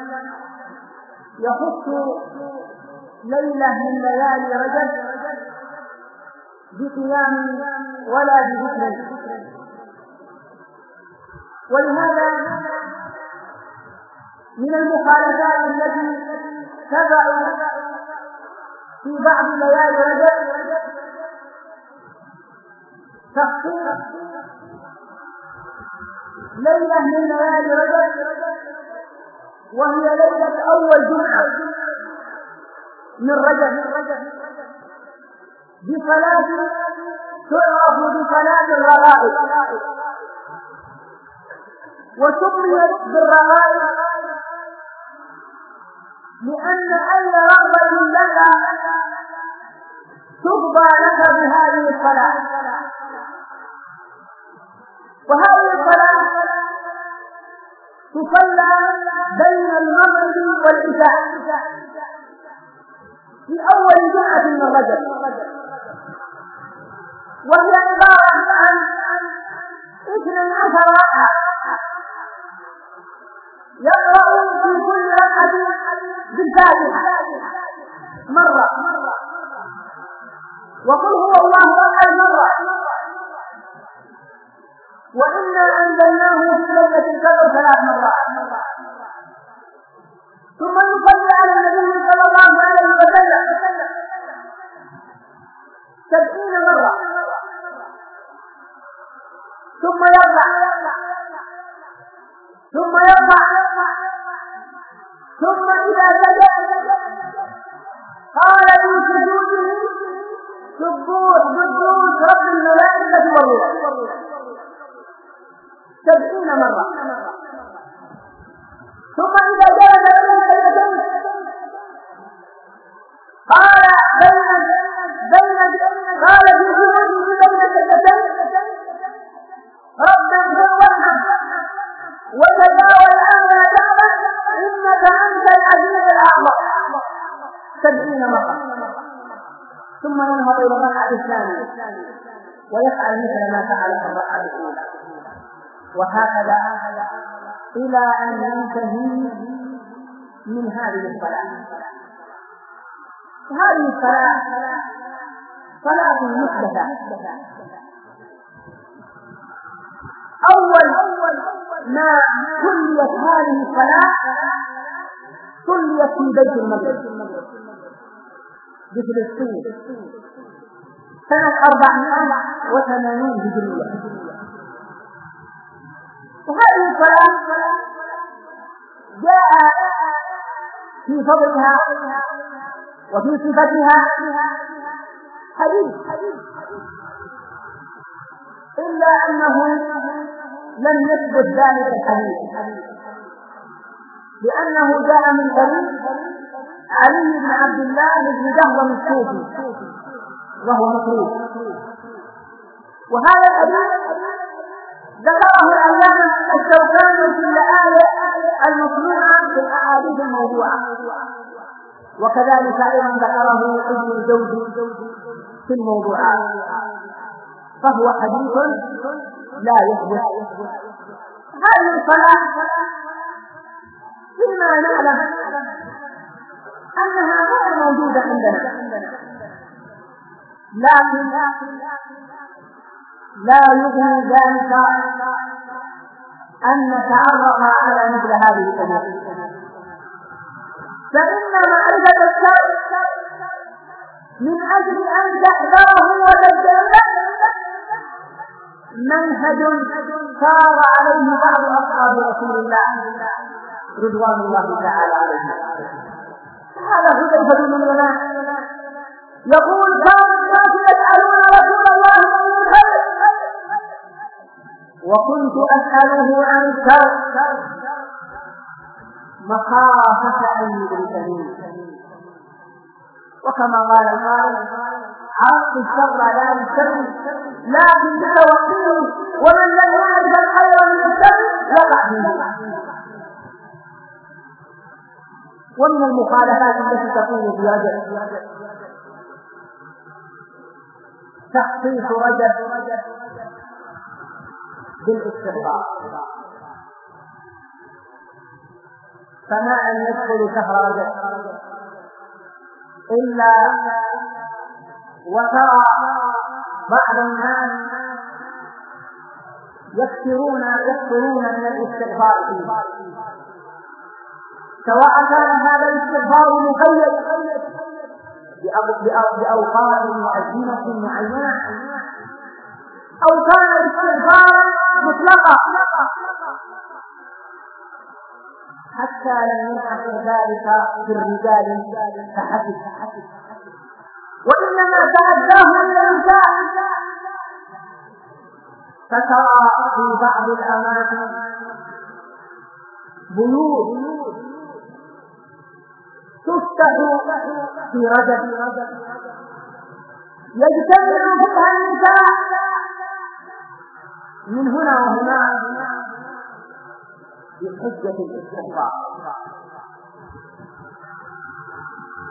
يخص ليلة من ليالي رجب بقيام ولا بذكر. ولهذا من المخالفات التي تبع في بعض ليالي رجب تخصيص ليلة من ليالي رجب وهي ليلة أول جمعة من رجب. بصلاة تعرف بصلاة الرغائب وسميت بالرغائب لأن أي رغبة لك تقضى لك بهذه الصلاة. وهذه الصلاة تصلى بين المغرب والعشاء. في أول جمعة من رجب وهي عبارة عن اثني عشر ركعة يقرأ في كل ركعة بالفاتحة. مرة. وقل هو الله أحد مرة. وإنا أنزلناه في ليلة القدر ثلاث مرات. ثم يصلي على النبي صلى الله عليه وسلم. سبعين مرة. ثم يرفع. ثم يرفع. ثم إذا سجد قال في سجوده سبوح قدوس رب الملائكة والروح سبعين مرة. ثم إذا جلس بين السجدتين قال بين بين قال في سجوده بين السجدتين رب اغفر وارحم وتجاوز عما تعمل إنك أنت العزيز الأعظم. سبعين مرة. ثم ينهض إلى الركعة الثانية ويفعل مثل ما فعل في الركعة الأولى. وهكذا إلى أن ينتهي من هذه الصلاة. هذه الصلاة صلاة محدثه أول ما كليت هذه الصلاة كليت في بيت المقدس. بفلسطين سنة أربعمائة وثمانين هجرية. وهذه الصلاة جاء في فضلها وفي صفتها حديث إلا أنه لم يثبت ذلك الحديث. لأنه جاء من طريق علي بن عبد الله بن جهرم الصوفي وهو مطروح وهذا الحديث ذكره العلامة الشوكاني في الآية المصنوعة في الأحاديث الموضوعة. وكذلك أيضا ذكره ابن الجوزي في الموضوعات فهو حديث لا يثبت. هذه الصلاة فيما نعلم أنها غير موجودة عندنا. لكن لا يغني ذلك أن نتعرف على مثل هذه الأمور. فإن معرفة الشر من أجل أن تحذره وتجتنبه منهج سار عليه بعض أصحاب رسول الله رضوان الله تعالى عليهم. هذا حذيفة بن اليمان يقول كان الناس يسألون رسول وكنت أسأله عن الشر مخافة أن يدركني وكما قال قائل عرفت الشر لا للشر لكن بتوقيه ومن لم يعرف الخير من الشر يقع فيه ومن المخالفات التي تكون في رجب. تخصيص رجب. بالاستغفار فما أن يدخل شهر رجب إلا وترى بعض الناس يكثرون يكثرون من الإستغفار فيه سواء كان هذا الاستغفار مقيد بأوقات وأزمنة معينة. أو كان الاستغفار مطلقا حتى لم ينحصر ذلك في الرجال فحسب وإنما تأداه من النساء فترى في بعض الأماكن بيوت تفتح في رجب يجتمع فيها النساء من هنا وهناك بحجة الاستغفار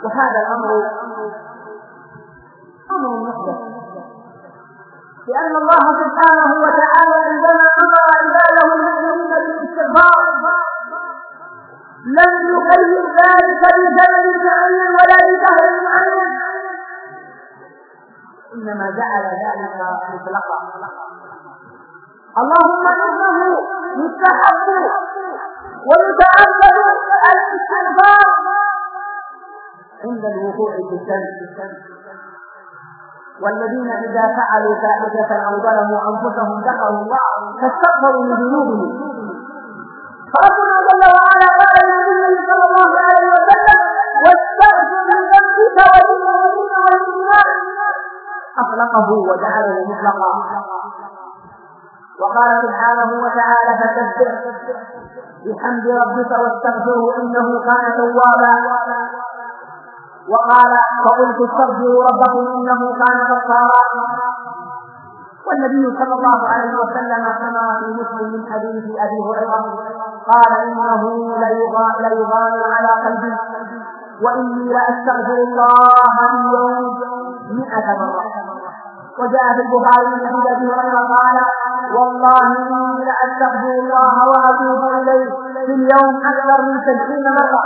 وهذا الأمر أمر محدث لأن الله سبحانه وتعالى عندما أمر عباده المؤمنين بالاستغفار لم يقيد ذلك بزمن معين ولا بشهر معين. إنما جعل ذلك مطلقا. اللهم إنه يستحب ويتعبد الاستغفار عند الوقوع في الذنب والذين إذا فعلوا فاحشة أو ظلموا أنفسهم ذكروا الله فاستغفروا لذنوبهم. فربنا جل وعلا قال للنبي صلى الله عليه وسلم واستغفر لذنبك وللمؤمنين والمؤمنات أطلقه وجعله مطلقا. وقال سبحانه وتعالى فسبح بحمد ربك واستغفره إنه كان توابا. وقال فقلت استغفروا ربكم إنه كان غفارا. والنبي صلى الله عليه وسلم كما في مسلم من حديث أبي هريرة قال إنه ليغان على قلبي وإني لأستغفر الله اليوم مئة مرة. وجاء في البخاري من حديث أبي هريرة قال والله إني لاستغفر الله وأتوب إليه في اليوم أكثر من سبعين مرة.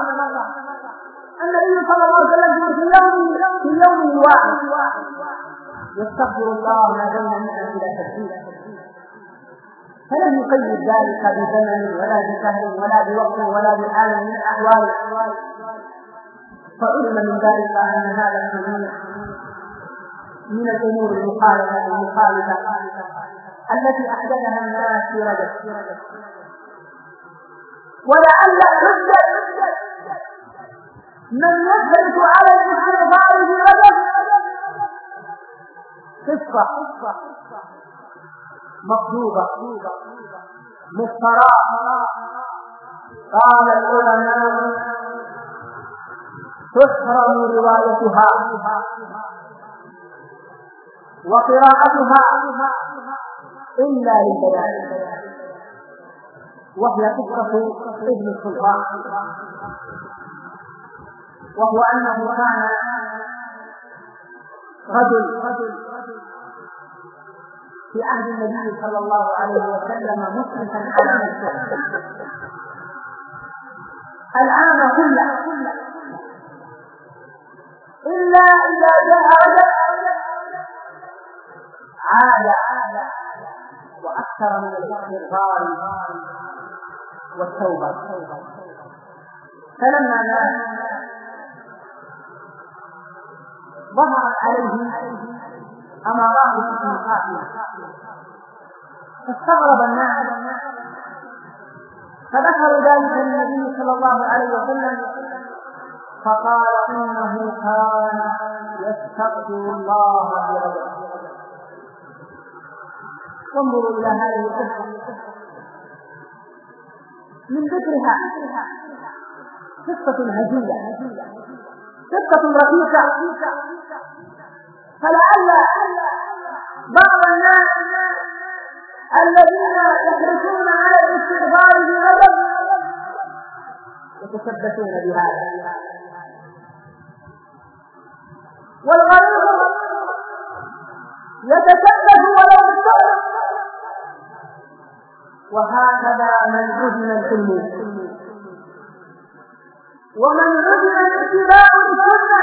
النبي صلى الله عليه وسلم في يوم في يوم واحد. يستغفر الله ما بين مئة إلى سبعين. فلم يقيد ذلك بزمن ولا بشهر ولا بوقت ولا بحال من الأحوال. فعلم من ذلك أن هذا الحديث من الأمور المخالفه المخالفة. التي احدثها الناس في رجب. ولعل حجه من يثبت على الاستغفار في رجب. قصة مكتوبة مفتراه قال العلماء تحرم روايتها وقراءتها. إلا للبيان وهي قصة ابن السلطان. وهو أنه كان رجل في عهد النبي صلى الله عليه وسلم مسرفا على نفسه. العام كله. إلا إذا جاء عاد. وأكثر من الاستغفار والتوبة. فلما مات ظهرت عليه أمارات استنقاقه فاستغرب الناس. فذكروا ذلك للنبي صلى الله عليه وسلم. فقال إنه كان يستغفر الله رجل وانظروا إلى هذه القصة من ذكرها قصة هزيلة قصة رقيقة. فلعل بعض الناس الذين يحرصون على الاستغفار بغضب يتثبتون بهذا. والغريب يتثبت ولو بالصبر. وهكذا من عدم الحلم. ومن عدم الاتباع للسنه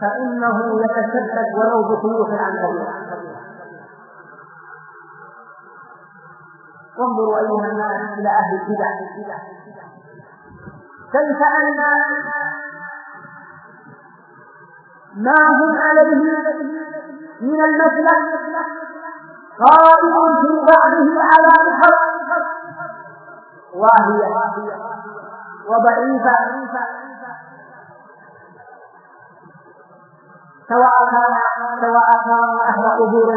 فإنه يتثبت ولو بخيوط العنكبوت انظروا أيها الناس إلى أهل البدع. كيف ان ما هم عليه من المسلك قائم في بعضه على الحق. واهية. وضعيفة. سواء كان سواء كانوا أهل قبور.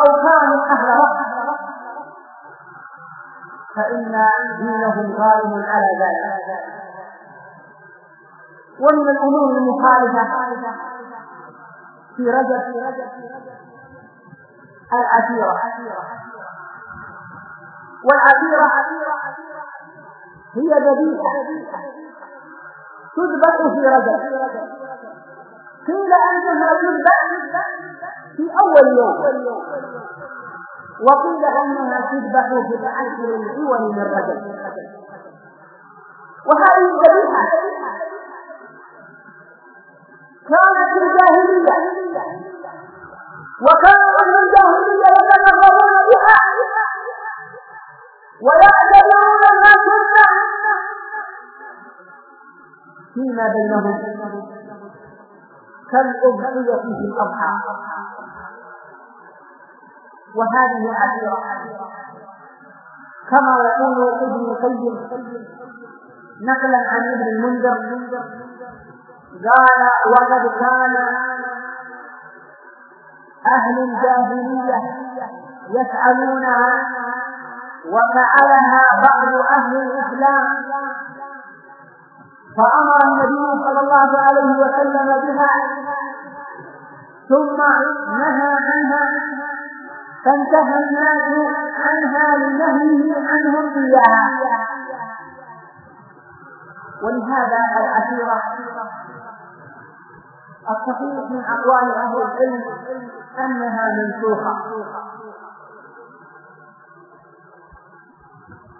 أو كانوا أهل وقت فإن دينهم غالب على ذلك. ومن الأمور المخالفة في رجب. العشيرة والعشيرة هي ذبيحة تذبح في رجب. قيل أنها تذبح في أول يوم. وقيل أنها تذبح في العشر الأول من رجب. وهذه الذبيحه كانت في الجاهلية. وكان أهل الجاهليه يتقربون بها ويعتبرون ما سنه فيما بينهم كالاضحيه في الاضحى وهذه عشرة كما يقول ابن القيم نقلا عن ابن المنذر قال وقد كان أهل الجاهلية يفعلونها وفعلها بعض أهل الإسلام. فأمر النبي صلى الله عليه وسلم بها ثم نهى عنها فانتهى الناس عنها لنهيه عنهم إياها. ولهذا العشيرة الصحيح من أقوال أهل العلم أنها منسوخة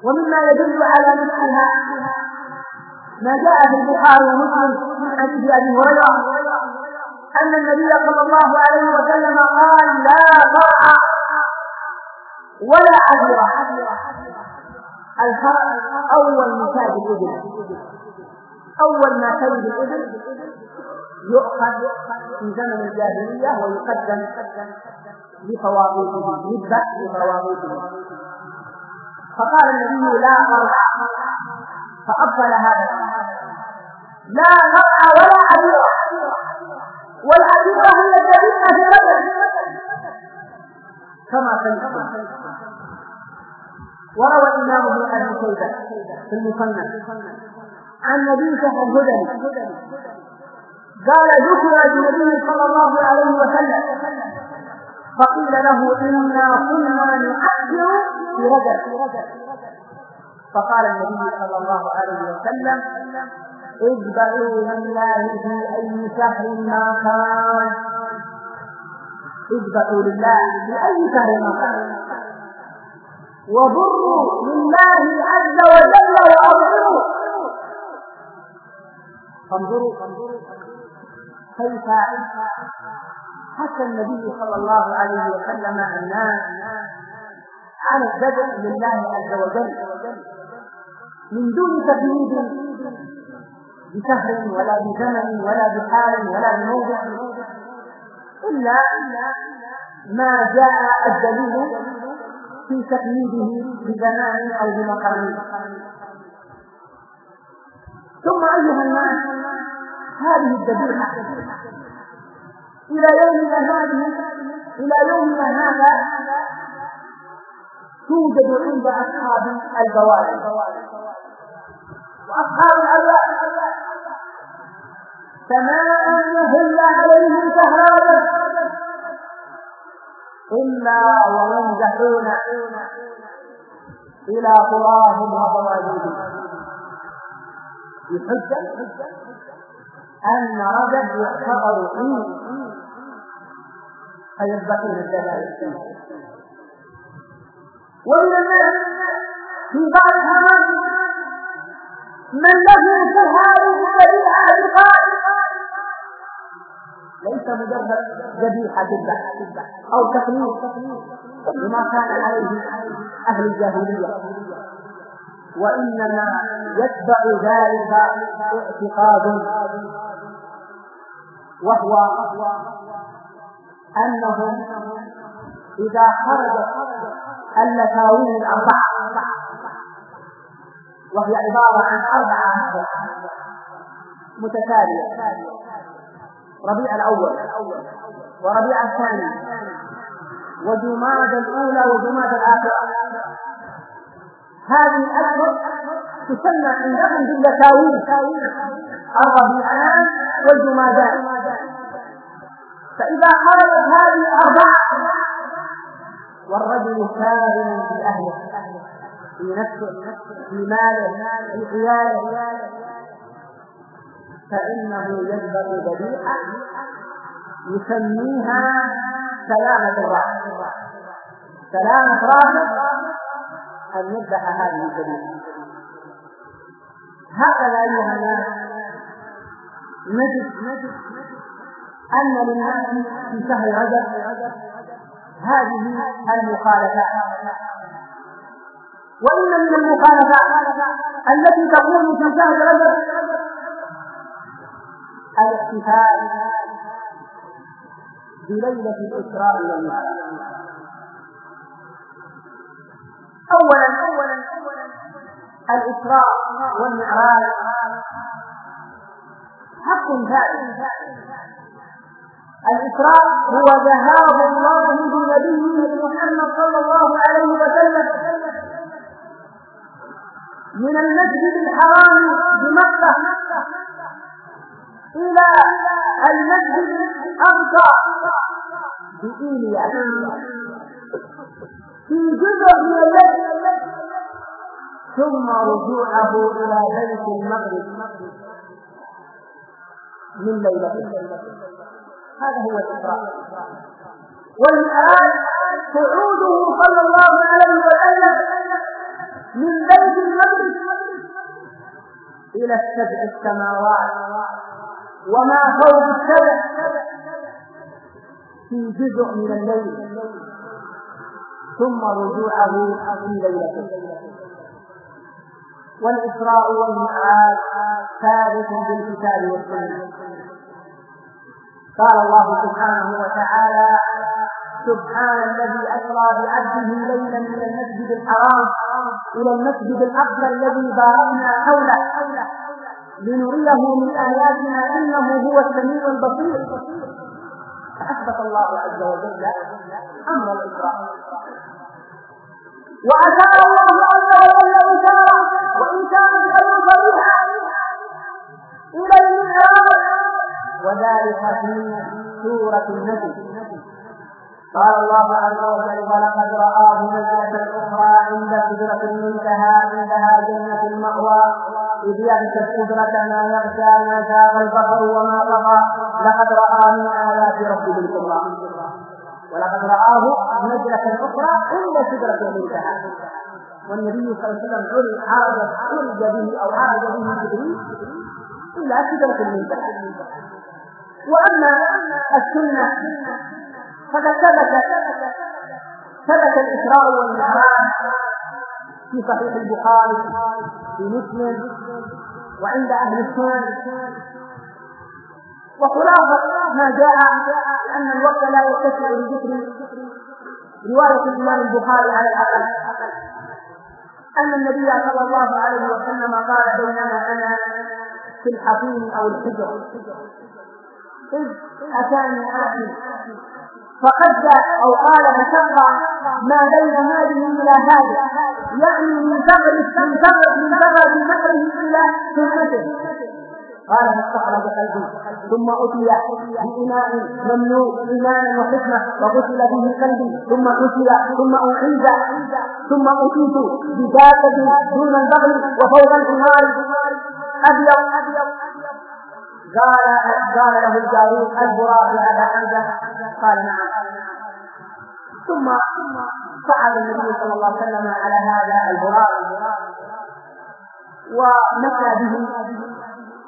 ومما يدل على نسخها ما جاء في البخاري ومسلم من حديث أبي هريرة أن النبي صلى الله عليه وسلم قال لا فرع ولا عذرة الفرع أول الإبل. أول ما تلد الإبل يؤخذ في زمن الجاهلية ويقدم لفواضيته يذبح لفواضيته فقال النبي لا فرع فأبطل هذا. لا فرع ولا عذرة والعذرة هي الذبيحة في الرجل كما سمعتم. وروى الإمام ابن أبي شيبة في المصنف. عن نبيسة الهدني قال ذكر النبي صلى الله عليه وسلم. فقيل له إنا كنا نؤثر في رجب. فقال النبي صلى الله عليه وسلم اذبحوا لله في أي شهر ما كان. اذبحوا لله في أي شهر ما كان. وبروا لله عز وجل وأطيعوا فانظروا كيف حث النبي صلى الله عليه وسلم الناس على الذبح لله عز وجل. من دون تقييد بشهر ولا بزمن ولا بحال ولا بموضع إلا ما جاء الدليل في تقييده بزمان أو بمقام ثم أيها الناس هذه الذبيحة إلى يومنا هذه إلى يومنا هذا توجد عند أصحاب البوادي وأصحاب سماء يهل عليهم شهر إلا وينزحون إلى قراهم وضواجيهم بحجة أن رجب يعتبر فيه. فيذبحون الدلائل ومن الناس في بعض الأماكن من له شهادة ذبيحة اعتقاد ليس مجرد ذبيحة البحث أو تقليد لما كان عليه أهل الجاهلية. وإنما يتبع ذلك اعتقاد وهو أنهم إذا خرجت اللتاوين الأربعة وهي عبارة عن أربعة متتالية ربيع الأول وربيع الثاني وجماد الأولى وجماد الآخرة. هذه الأشهر تسمى عندهم باللتاوين الربيعان والجمادان فإذا خرجت هذه الأربعة والرجل كامل في أهله في نفسه في ماله في عياله فإنه يجبر ذبيحة يسميها سلامة الرأس. سلامة رأسه. أن يذبح هذه الذبيحة هكذا أيها الناس نجد أن للناس في شهر رجب هذه المخالفات وإن من المخالفات التي تكون في شهر رجب الاحتفال بليلة الإسراء والمعراج أولا الإسراء والمعراج. حق ثابت الإسراء هو ذهاب الله بنبيه محمد صلى الله عليه وسلم من المسجد الحرام بمكة إلى المسجد الأقصى بإيليا. في جزء من الليل ثم رجوعه إلى بيت المغرب من ليلته هذا هو الإسراء والمعراج صعوده صلى الله عليه وسلم من بيت المغرب إلى السبع السماوات وما فوق السبع في جزء من الليل. ثم رجوعه في ليلته. والإسراء والمعراج ثابت بالكتاب والسنة. قال الله سبحانه وتعالى سبحان الذي أسرى بعبده ليلا من المسجد الحرام إلى المسجد الأقصى الذي باركنا حوله لنريه من آياتنا إنه هو السميع البصير. فأثبت الله عز وجل أمر الإسراء. وأشار الله عز وجل إشارة وإن كانت غير صريحة إلى المعراج وذلك في سورة النجم قال الله عز وجل ولقد رآه نزلة أخرى عند سدرة المنتهى عندها جنة المأوى إذ يغشى السدرة ما يغشى ما زاغ البصر وما طغى لقد رآه من آيات ربه الكبرى ولقد رآه نزلة أخرى عند سدرة المنتهى والنبي صلى الله عليه وسلم عرض عرض به أو عرض به جبريل إلى سدرة المنتهى وأما السنة فقد ثبت ثبت الإسراء والمعراج في صحيح البخاري في مسلم وعند أهل السنن وخلاصة ما جاء أن الوقت لا يتسع لذكر رواية الإمام البخاري على الأقل. أن النبي صلى الله عليه وسلم قال بينما أنا في الحصين أو الحجر. إذ أتاني آتي فقد أو قال فشق ما بين هذه إلى هذه. يعني من ثغر من ثغر من ثغر نهره إلى سنته قال فاستخرج قلبي ثم أتي بإناء مملوء إيمانا وحكمة وغسل به قلبي. ثم غسل ثم أعيد. ثم أتيت بدابة دون البغل وفوق الحمار. أبيض. قال قال له الجارود البراق أبا حمزة قال نعم. ثم صعد النبي صلى الله عليه وسلم على هذا البراق ومشى به.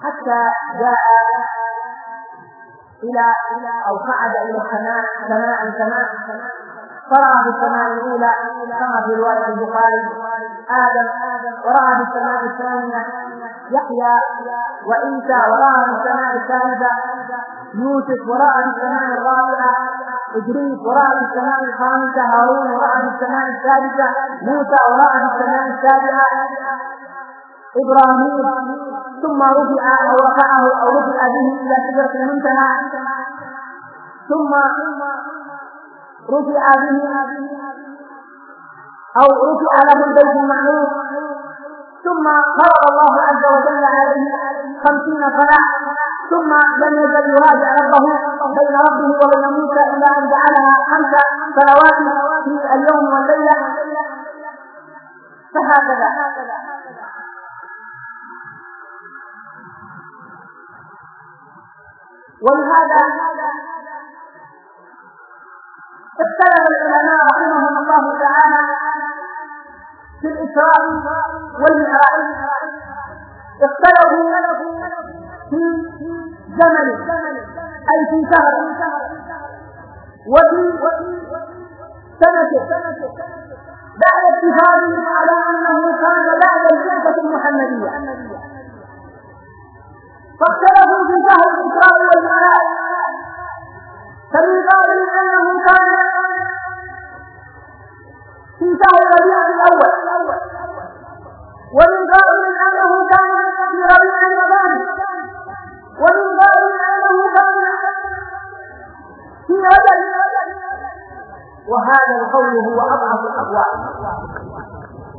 حتى جاء إلى أو صعد إلى السماء سماء سماء. فرأى في السماء الأولى كما في رواية البخاري آدم ورأى في السماء الثانية يحيى وعيسى ورأى في السماء الثالثة يوسف ورأى في السماء الرابعة إدريس ورأى في السماء الخامسة هارون ورأى في السماء السادسة موسى ورأى في السماء السابعة. إبراهيم ثم رفع أو رفعه أو رفع به إلى سدرة المنتهى ثم رفع به أو رفع له البيت المعروف. ثم فرض الله عز وجل عليه خمسين صلاة ثم لم يزل يراجع ربه بين ربه وبين موسى إلى أن جعلها خمس صلوات في اليوم والليلة. فهكذا. ولهذا اختلف العلماء رحمهم الله تعالى في الإسراء والمعراج. اختلفوا في زمن أي في شهر وفي سنة. بعد اتفاقهم على أنه كان بعد البعثة المحمدية. هو أضعف الأقوال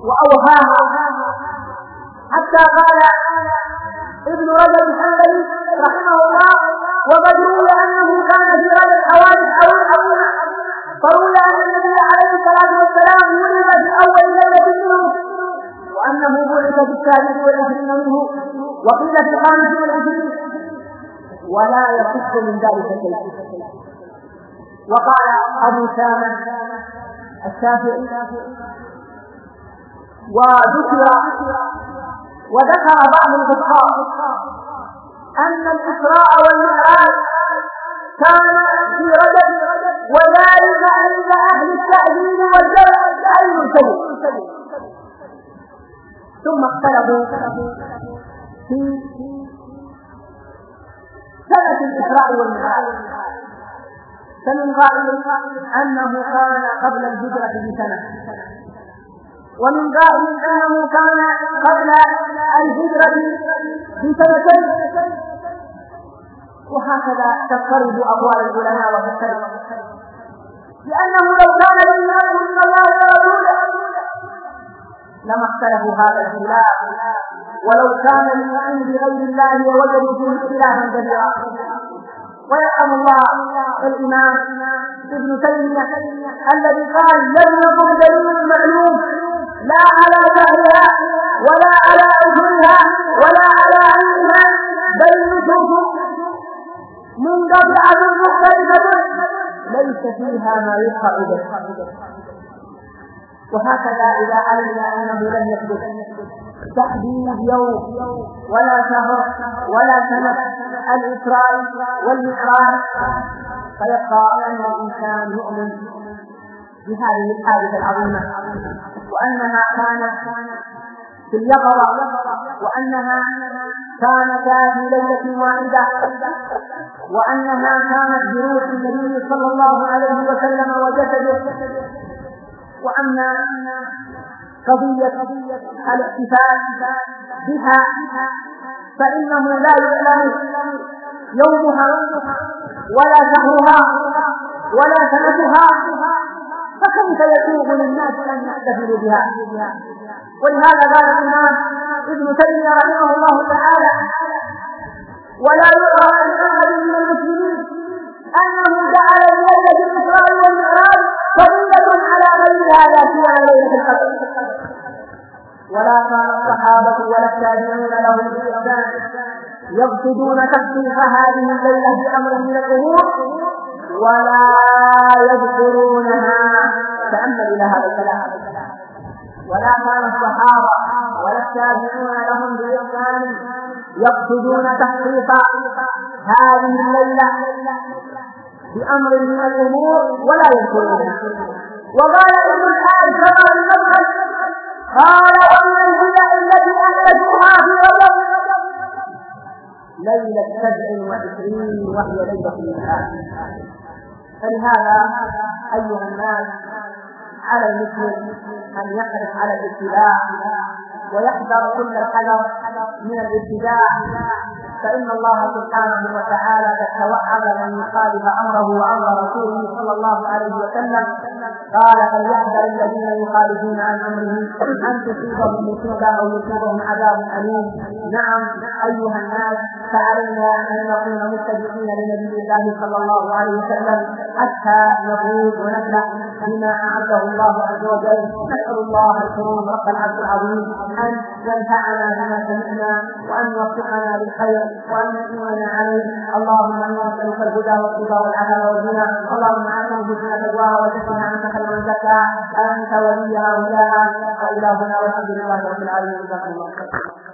وأوهاها. حتى قال ابن رجب الحنبلي رحمه الله وقد روي أنه كان في غير الحوادث أو العظيمه فروي أن النبي عليه الصلاة والسلام ولد في أول ليلة منه وأنه بعث في الثالث والعشرين منه وقيل في الخامس والعشرين ولا يصح من ذلك شيء. وقال أبو سامة الشافعي. وذكر وذكر بعض الفقهاء أن الإسراء والمعراج كان في رجب وذلك عند أهل التأذين والجرع أي سبيل ثم اختلفوا في سنة الإسراء والمعراج. فمن قائل أنه كان قبل الهجرة بسنة. ومن قائل أنه كان قبل الهجرة بسنتين. وهكذا تضطرب أقوال العلماء وتختلف لأنه لو كان لله من الله ورسوله لما اختلفوا هذا الخلاف. ولو كان من عند غير الله لوجدوا فيه اختلافا كثيرا ويرحم الله الامام ابن تيمية الذي قال لم يكن دليل معلوم لا على جهلها ولا على أجرها ولا على علمها بل نصوص منقطعة مختلفة ليس فيها ما يقع به. وهكذا إذا علمنا أنه لم يحدث تحديد يوم ولا شهر ولا سنة الإسراء والمعراج فيبقى أن الإنسان يؤمن بهذه الحادثة العظيمة. وأنها كانت في اليقظة وأنها كانت في ليلة واحدة وأنها كانت بروح النبي صلى الله عليه وسلم وجسده. وأما قضية الاحتفال بها فإنه لا يعلم يومها ولا شهرها ولا سنتها فكيف يسوغ للناس أن يحتفلوا بها؟ ولهذا قال الإمام ابن تيمية رحمه الله تعالى ولا يرى عن أحد من المسلمين أنه جعل الليلة الإسراء والمعراج فضيلة على غير هذا سوى ليلة القدر. ولا كان الصحابة ولا التابعون لهم بإحسان. يقصدون تخفيف هذه الليلة بأمر من الأمور ولا يذكرونها تأمل إلى هذا الكلام. ولا كان الصحابة ولا التابعون لهم بإحسان. يقصدون تخفيف هذه الليلة بأمر من الأمور ولا يذكرونها وقال ابن الحارث كما المدخل قال ومن البدع التي أحدثوها في رجب ليلة سبع وعشرين وهي ليلة الميعاد فلهذا أيها الناس على المسلم أن يحرص على الابتلاء ويحذر كل الحذر من الابتداع. فإن الله سبحانه وتعالى قد توعد من يخالف أمره وأمر رسوله صلى الله عليه وسلم. قال فليحذر الذين يخالفون عن أمره أن تصيبهم مصيبة أو يصيبهم عذاب أليم. نعم أيها الناس فعلينا أن نكون متبعين لنبي الله صلى الله عليه وسلم حتى نفوز ونفلح بما أعده الله عز وجل. نسأل الله الكريم رب العرش العظيم أن ينفعنا بما سمعنا وأن يوفقنا للخير وأن يعيننا عليه. اللهم إنا نسألك الهدى والهدى والعمل والزنا اللهم آت نفوسنا تقواها وزكها أنت خير من زكاها أنت وليها ومولاها. وإلهنا والحمد لله رب العالمين. جزاكم الله خيرا.